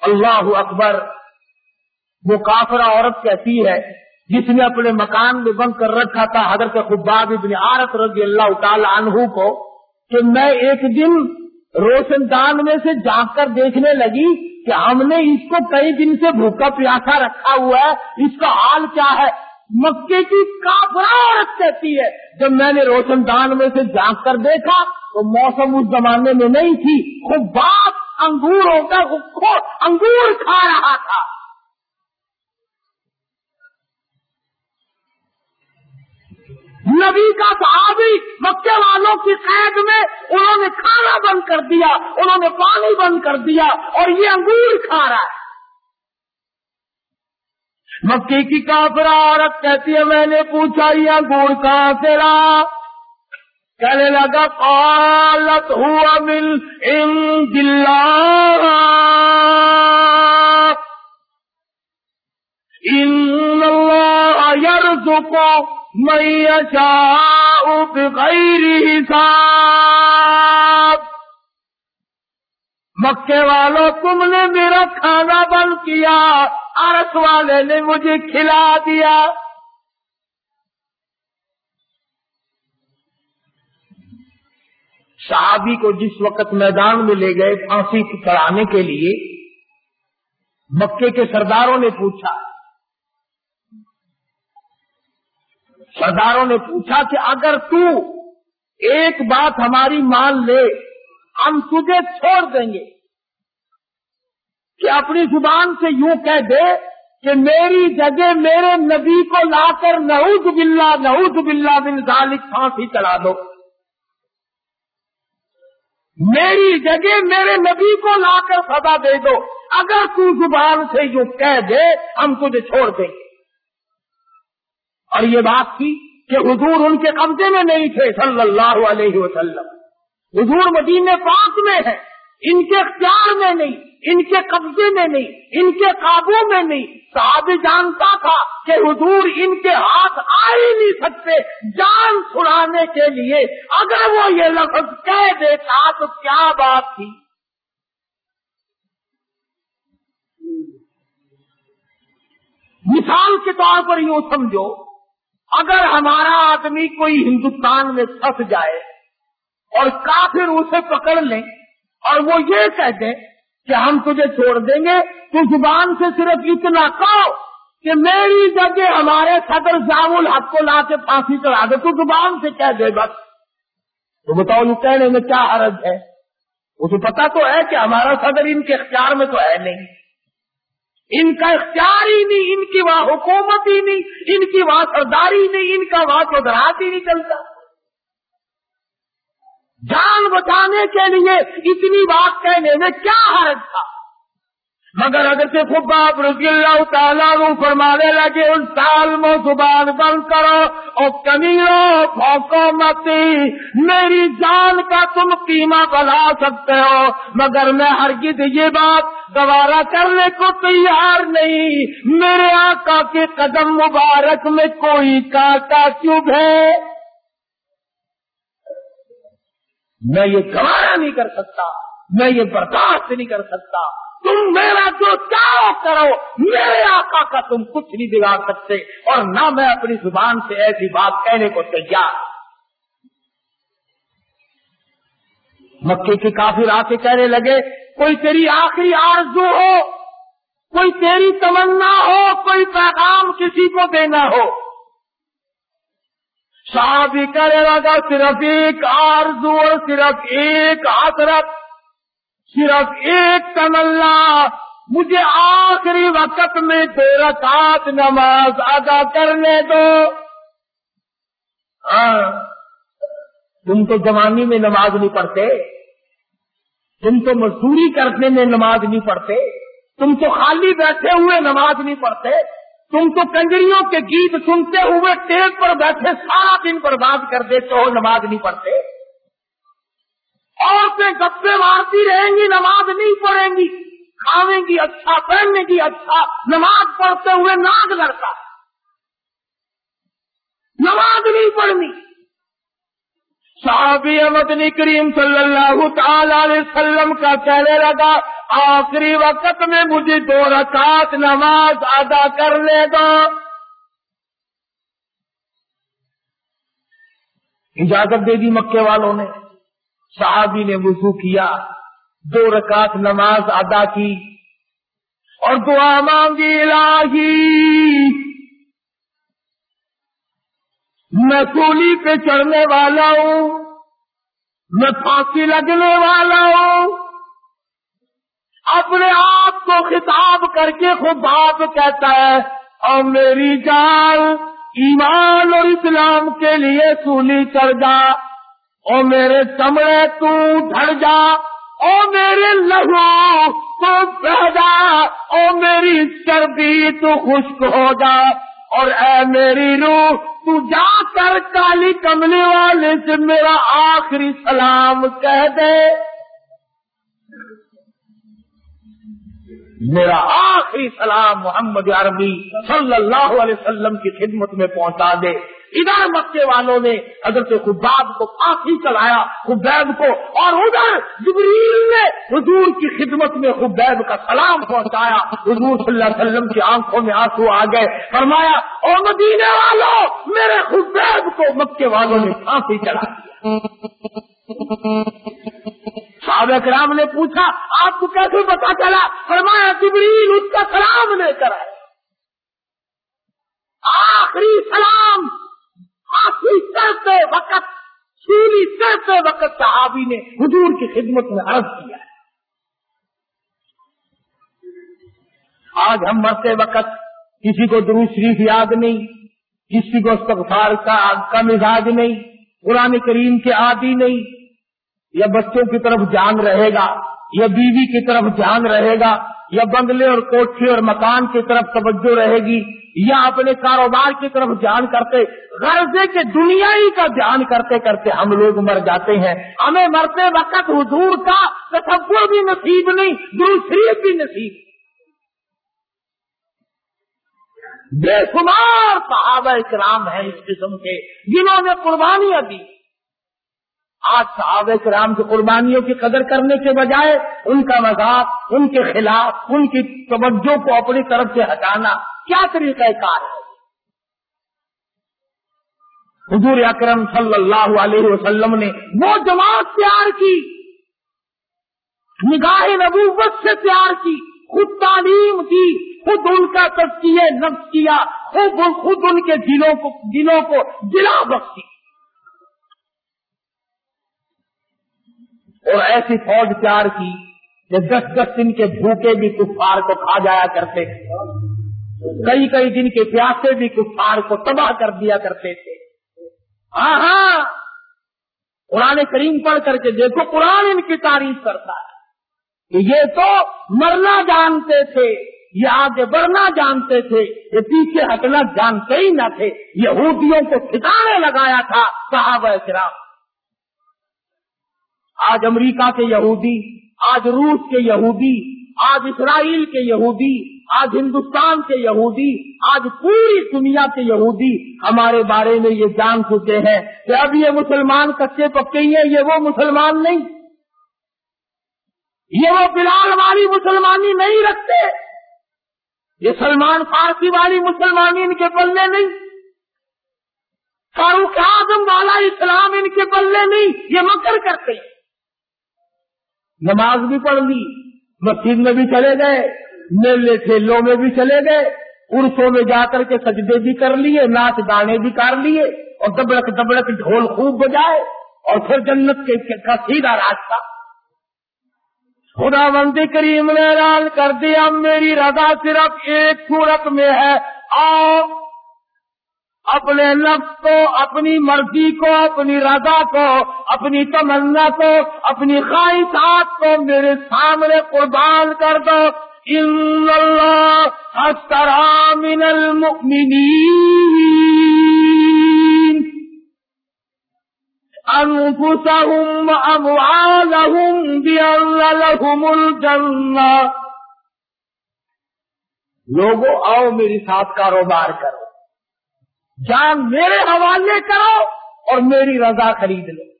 اللہ اکبر، وہ کافرہ عورت کہتی ہے جس نے اپنے مکان میں بند کر رکھا تھا؟ حضرت خباب ابن عارت رضی اللہ تعالی عنہ کو کہ میں ایک دن روشن دان میں سے جانچ کر دیکھنے لگی کہ ہم نے اس کو کئی دن سے بھوکا پیاسا رکھا ہوا ہے۔ اس کا حال کیا ہے؟ مکے کی کافرا عورت کہتی ہے۔ جب میں نے روشن دان میں سے جانچ کر دیکھا تو موسم اس زمانے میں نہیں تھی۔ خوب بات انگوروں کا انگور کھا رہا تھا۔ نبی کا صحابی مکے والوں کی قید میں انہوں نے کھانا بند کر دیا، انہوں نے پانی بند کر دیا اور یہ انگور کھا رہا ہے۔ مکے کی کافرا عورت کہتی ہے، میں نے پوچھا، یہ انگور کہاں سے رہا کہنے لگا، قالت ہوا مل ان دلہ ان اللہ یرزقو۔ من یشاء حساب۔ مکے والوں تم نے میرا کھانا بند کیا عرص والے نے مجھے کھلا دیا۔ صحابی کو جس وقت میدان میں لے گئے پھانسی چڑھانے کے لیے، مکے کے سرداروں نے پوچھا سرداروں نے پوچھا کہ اگر تو ایک بات ہماری مان لے، ہم تجھے چھوڑ دیں گے۔ کہ اپنی زبان سے یوں کہہ دے کہ میری جگہ میرے نبی کو لا کر نعوذ باللہ نعوذ باللہ بن ذالک پھانسی چلا دو۔ میری جگہ میرے نبی کو لا کر سزا دے دو۔ اگر تو زبان سے یوں کہہ دے، ہم تجھے چھوڑ دیں گے۔ اور یہ بات تھی کہ حضور ان کے قبضے میں نہیں تھے صلی اللہ علیہ وسلم۔ حضور مدینے پاک میں ہے ان کے اختیار میں نہیں، ان کے قبضے میں نہیں، ان کے قابو میں نہیں۔ صحابی جانتا تھا کہ حضور ان کے ہاتھ آ ہی نہیں سکتے جان چھڑانے کے لیے۔ اگر وہ یہ لفظ کہہ دیتا تو کیا بات تھی؟ مثال کے طور پر یوں سمجھو۔ اگر ہمارا آدمی کوئی ہندوستان میں پھنس جائے اور کافر اسے پکڑ لیں اور وہ یہ کہہ دیں کہ ہم تجھے چھوڑ دیں گے، تو زبان سے صرف اتنا کہو کہ میری جگہ ہمارے صدر جام الحق کو لا کے پھانسی چڑھا دے، تو زبان سے کہہ دے بس۔ تو بتاؤ، یہ کہنے میں کیا حرج ہے؟ اسے پتا تو ہے کہ ہمارا صدر ان کے اختیار میں تو ہے نہیں۔ ان کا اختیار ہی نہیں، ان کی وہاں حکومت ہی نہیں، ان کی وہاں سرداری نہیں، ان کا وہاں تو ہی نہیں چلتا۔ جان بچانے کے لیے اتنی بات کہنے میں کیا حرج تھا؟ مگر اگر سے خباب رضی اللہ تعالیٰ رو فرمانے لگے، ان سال میں زبان بند کرو اور کمی پھونکو متی، میری جان کا تم قیمہ بڑھا سکتے ہو۔ مگر میں ہرگز یہ بات دوبارہ کرنے کو تیار نہیں۔ میرے آقا کے قدم مبارک میں کوئی کاٹا چوب ہے؟ میں یہ گوارا نہیں کر سکتا، میں یہ برداشت نہیں کر سکتا۔ تم میرا جو چاہو کرو، میرے آقا کا تم کچھ نہیں بگاڑ سکتے اور نہ میں اپنی زبان سے ایسی بات کہنے کو تیار۔ مکے کی کافی رات کہنے لگے، کوئی تیری آخری آرزو ہو، کوئی تیری تمنا ہو، کوئی پیغام کسی کو دینا ہو۔ شادی کرے لگا، صرف ایک آرزو اور صرف ایک حسرت صرف ایک تمنا مجھے آخری وقت میں دو رکعت نماز ادا کرنے دو۔ تم تو جوانی میں نماز نہیں پڑھتے، تم تو مزدوری کرنے میں نماز نہیں پڑھتے، تم تو خالی بیٹھے ہوئے نماز نہیں پڑھتے، تم تو کنجریوں کے گیت سنتے ہوئے ٹیپ پر بیٹھے سارا دن برباد کر دیتے ہو، نماز نہیں پڑھتے۔ عورتیں گپے مارتی رہیں گی، نماز نہیں پڑھیں گی۔ کھانے کی اچھا پہننے کی اچھا۔ نماز پڑھتے ہوئے ناگ لڑتا۔ نماز نہیں پڑھنی۔ صحابی مدنی کریم صلی اللہ تعالی علیہ وسلم کا کہنے لگا، آخری وقت میں مجھے دو رکعت نماز ادا کر لے گا۔ اجازت دے دی مکے والوں نے۔ صحابی نے وضو کیا، دو رکعت نماز ادا کی اور دعا مانگی، الہی! میں سولی پہ چڑھنے والا ہوں، میں پھانسی لگنے والا ہوں، اپنے آپ کو خطاب کر کے خود باپ کہتا ہے، اور میری جان ایمان اور اسلام کے لیے سولی چڑھ جا۔ اور میرے چمڑے تو ڈھڑ جا اور میرے لہو تو بہ جا اور میری چربی تو خشک ہو جا، اور اے میری روح، تو جا کر کالی کملے والے سے میرا آخری سلام کہہ دے۔ میرا آخری سلام محمد عربی صلی اللہ علیہ وسلم کی خدمت میں پہنچا دے۔ ادھر مکے والوں نے حضرت خباب کو پھانسی چلایا خبیب کو، اور ادھر جبریل نے حضور کی خدمت میں خبیب کا سلام پہنچایا۔ حضور صلی اللہ علیہ وسلم کی آنکھوں میں آنسو آ گئے۔ فرمایا او مدینے والوں میرے خبیب کو مکے والوں نے پھانسی چلا دیا۔ صحابہ کرام نے پوچھا، آپ کو کیسے پتا چلا؟ فرمایا، جبریل اس کا سلام لے کر آئے۔ آخری سلام آخری کرتے وقت سوری کرتے وقت صحابی نے حضور کی خدمت میں عرض کیا ہے۔ آج ہم مرتے وقت کسی کو درو شریف یاد نہیں، کسی کو استغفار کا مزاج نہیں، قرآن کریم کے عادی نہیں۔ یا بچوں کی طرف جان رہے گا یا بیوی کی طرف جان رہے گا یا بنگلے اور کوٹھے اور مکان کی طرف توجہ رہے گی یا اپنے کاروبار کی طرف جان کرتے غرضے کے دنیا ہی کا جان کرتے کرتے ہم لوگ مر جاتے ہیں۔ ہمیں مرتے وقت حضور کا تصور بھی نصیب نہیں، دوسری بھی نصیب۔ بے شمار صحابہ اکرام ہیں اس قسم کے، جنہوں نے قربانیاں دی۔ آج صحابہ کرام کی قربانیوں کی قدر کرنے کے بجائے ان کا مذاق، ان کے خلاف، ان کی توجہ کو اپنی طرف سے ہٹانا کیا طریقہ کار ہے؟ حضور اکرم صلی اللہ علیہ وسلم نے وہ جماعت تیار کی، نگاہ نبوت سے تیار کی، خود تعلیم کی، خود ان کا تجزیے نفس کیا، خود خود ان کے دلوں کو دلوں کو دلا بخشی۔ اور ایسی فوج تیار کی کہ دس دس دن کے بھوکے بھی کفار کو کھا جایا کرتے تھے۔ کئی کئی دن کے پیاسے بھی کفار کو تباہ کر دیا کرتے تھے۔ ہاں ہاں قرآن کریم پڑھ کر کے دیکھو، قرآن ان کی تعریف کرتا ہے کہ یہ تو مرنا جانتے تھے، یہ آگے بڑھنا جانتے تھے، یہ پیچھے ہٹنا جانتے ہی نہ تھے۔ یہودیوں کو ٹھکانے لگایا تھا، صحابہ کرام۔ آج امریکہ کے یہودی، آج روس کے یہودی، آج اسرائیل کے یہودی، آج ہندوستان کے یہودی، آج پوری دنیا کے یہودی ہمارے بارے میں یہ جان چکے ہیں کہ اب یہ مسلمان کچے پکے ہی ہیں، یہ وہ مسلمان نہیں۔ یہ وہ بلال والی مسلمانی نہیں رکھتے۔ یہ سلمان فارسی والی مسلمانی ان کے پلے نہیں۔ فاروق اعظم والا اسلام ان کے پلے نہیں، یہ مکر کرتے نماز بھی پڑھ لی، مسجد میں بھی چلے گئے، میلے، ٹھیلوں میں بھی چلے گئے، عرصوں میں جا کر کے سجدے بھی کر لیے ناچ گانے بھی کر لیے، اور دبڑک دبڑک ڈھول خوب بجائے، اور پھر جنت کے کا سیدھا راستہ۔ خدا بندی کریم نے اعلان کر دیا، میری رضا صرف ایک صورت میں ہے آؤ اپنے نفس کو، اپنی مرضی کو، اپنی رضا کو، اپنی تمنا کو، اپنی خواہشات کو میرے سامنے قربان کر دو۔ ان اللہ من المؤمنین۔ انفسهم واموالهم بان لهم الجنہ لوگوں آؤ میری ساتھ کاروبار کرو۔ جان میرے حوالے کرو اور میری رضا خرید لو،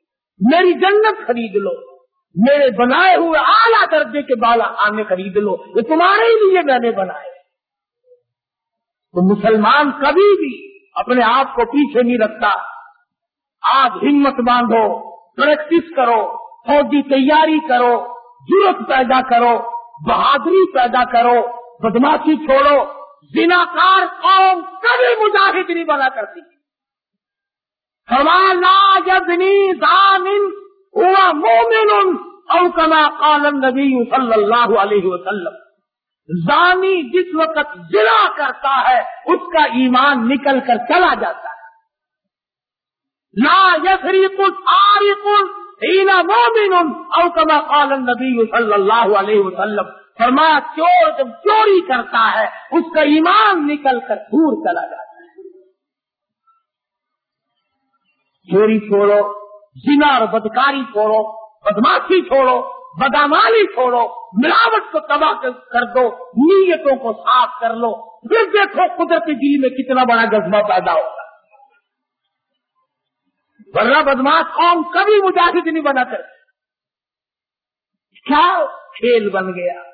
میری جنت خرید لو، میرے بنائے ہوئے اعلیٰ درجے کے بالا آنے خرید لو، یہ تمہارے ہی لیے میں نے بنائے۔ تو مسلمان کبھی بھی اپنے آپ کو پیچھے نہیں رکھتا۔ آج ہمت باندھو، پریکٹس کرو، فوجی تیاری کرو ضرورت پیدا کرو، بہادری پیدا کرو، بدماشی چھوڑو۔ کار قوم کبھی مجاہد نہیں بنا کرتی۔ ہوا مومن او کما قال نبی صلی اللہ علیہ وسلم۔ زانی جس وقت ضلع کرتا ہے، اس کا ایمان نکل کر چلا جاتا ہے۔ لا یسری کچھ آری مومن او کما قال نبی صلی اللہ علیہ وسلم۔ فرمایا چور جب چوری کرتا ہے، اس کا ایمان نکل کر دور چلا جاتا ہے۔ چوری چھوڑو جنا اور بدکاری چھوڑو بدماشی چھوڑو، بدامالی چھوڑو، ملاوٹ کو تباہ کر دو، نیتوں کو صاف کر لو۔ پھر دیکھو قدرتی دل میں کتنا بڑا جذبہ پیدا ہوگا ورنہ بدماش قوم کبھی مجاہد نہیں بنا کر کیا کھیل بن گیا؟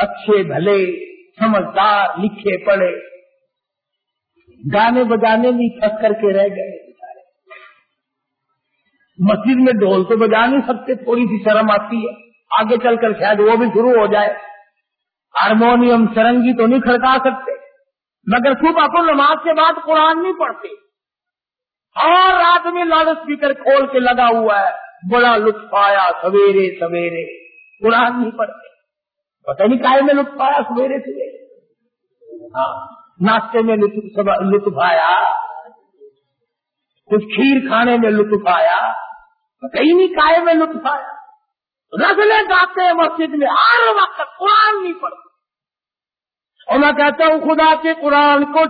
اچھے بھلے، سمجھدار، لکھے پڑے گانے بجانے میں پھنس کر کے رہ گئے مسجد میں ڈھول تو بجا نہیں سکتے، تھوڑی سی شرم آتی ہے۔ آگے چل کر شاید وہ بھی شروع ہو جائے۔ ہارمونیم سرنگی تو نہیں کھڑکا سکتے۔ مگر صبح کو نماز کے بعد قرآن نہیں پڑھتے۔ اور رات میں لاؤڈ اسپیکر کھول کے لگا ہوا ہے۔ بڑا لطف آیا، سویرے سویرے۔ قرآن نہیں پڑھتے۔ پتہ نہیں کائے میں لطف آیا، سویرے سویرے ہاں ناشتے میں لطف آیا۔ کچھ کھیر کھانے میں لطف آیا۔ کہیں نہیں کائے میں لطف آیا۔ رسلے گاتے ہیں مسجد میں، ہر وقت قرآن نہیں پڑھتے۔ اور میں کہتا ہوں، خدا کے قرآن کو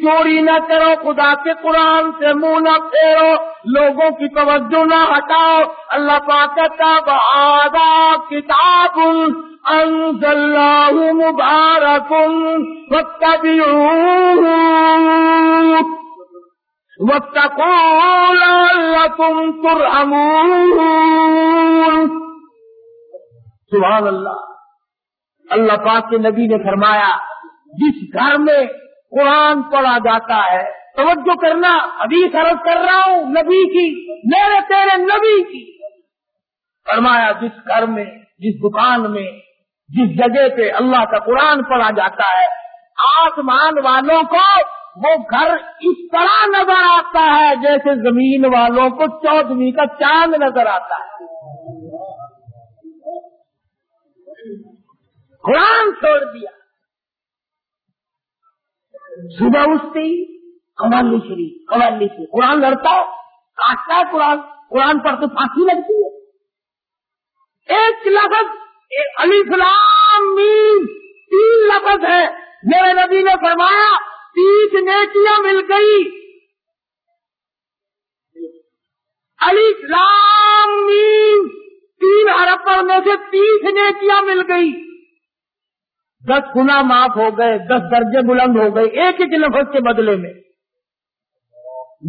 چوری نہ کرو، خدا کے قرآن سے منہ نہ پھیرو۔ لوگوں کی توجہ نہ ہٹاؤ۔ اللہ پاک آدھا کتاب انزلناه مبارك فاتبعوه واتقوا لعلكم ترحمون. سبحان اللہ. اللہ پاک کے نبی نے فرمایا، جس گھر میں قرآن پڑھا جاتا ہے، توجہ کرنا، ابھی سرد کر رہا ہوں، نبی کی، میرے تیرے نبی کی۔ فرمایا، جس گھر میں، جس دکان میں جس جگہ پہ اللہ کا قرآن پڑھا جاتا ہے، آسمان والوں کو وہ گھر اس طرح نظر آتا ہے جیسے زمین والوں کو چودھویں کا چاند نظر آتا ہے۔ قرآن چھوڑ دیا۔ صبح اٹھتے ہی قوالی شریف قوالی شریف قرآن لڑتا ہے، کاٹتا ہے قرآن۔ قرآن پر تو پھانسی لگتی ہے۔ ایک لفظ علی تین لفظ ہے میرے نبی نے فرمایا، تیس نیکیاں مل گئی۔ علی فلام تین ہرپڑ میں سے تیس نیکیاں مل گئی۔ دس گنا معاف ہو گئے، دس درجے بلند ہو گئے، ایک ایک لفظ کے بدلے میں۔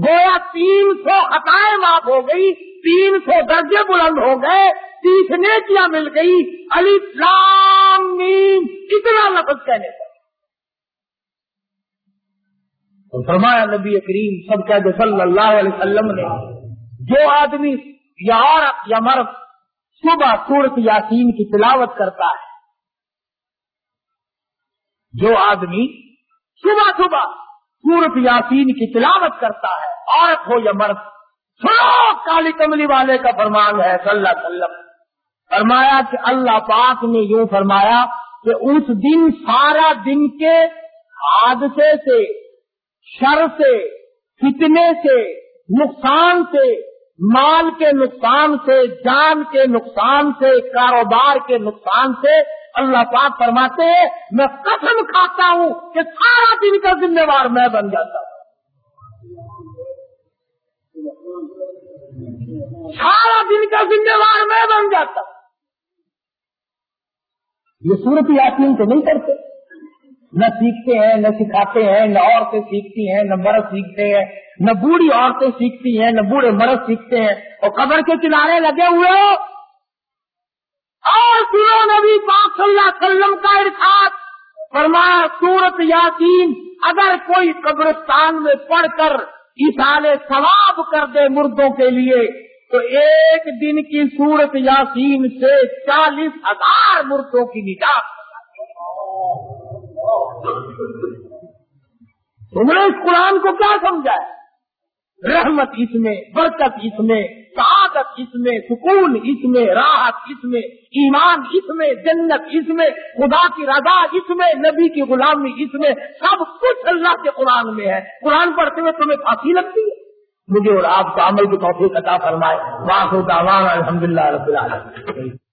گویا تین سو خطائیں معاف ہو گئی تین سو درجے بلند ہو گئے، تیس نیکیاں مل گئی علی مین اتنا لفظ کہنے پر۔ فرمایا نبی کریم سب کہہ صلی اللہ علیہ وسلم نے، جو آدمی یا عورت یا مرد صبح سورت یاسین کی تلاوت کرتا ہے، جو آدمی صبح صبح سورت یاسین کی تلاوت کرتا ہے، عورت ہو یا مرد سنو کالی کملی والے کا فرمان ہے، صلی اللہ علیہ وسلم۔ فرمایا کہ اللہ پاک نے یوں فرمایا کہ اس دن، سارا دن کے حادثے سے، شر سے، فتنے سے، نقصان سے، مال کے نقصان سے، جان کے نقصان سے، کاروبار کے نقصان سے اللہ پاک فرماتے ہیں، میں قسم کھاتا ہوں کہ سارا دن کا ذمہ وار میں بن جاتا ہوں۔ سارا دن کا ذمہ وار میں بن جاتا یہ صورت یقین تو نہیں کرتے نہ سیکھتے ہیں، نہ سکھاتے ہیں، نہ عورتیں سیکھتی ہیں، نہ مرد سیکھتے ہیں، نہ بوڑھی عورتیں سیکھتی ہیں، نہ بوڑھے مرد سیکھتے ہیں۔ اور قبر کے کنارے لگے ہوئے ہو۔ اور سنو نبی پاک صلی اللہ علیہ وسلم کا ارخاط فرمایا، سورت یاسین، اگر کوئی قبرستان میں پڑھ کر اشارے ثواب کر دے مردوں کے لیے تو ایک دن کی سورت یاسین سے چالیس ہزار مردوں کی نجات تم نے اس قرآن کو کیا سمجھا ہے؟ رحمت اس میں، برکت اس میں سعادت اس میں، سکون اس میں، راحت اس میں، ایمان اس میں، جنت اس میں، خدا کی رضا اس میں، نبی کی غلامی اس میں، سب کچھ اللہ کے قرآن میں ہے۔ قرآن پڑھتے ہوئے تمہیں پھانسی لگتی ہے؟ مجھے اور آپ کو عمل کی توفیق عطا فرمائے۔ واہ الحمد للہ رب العالمین۔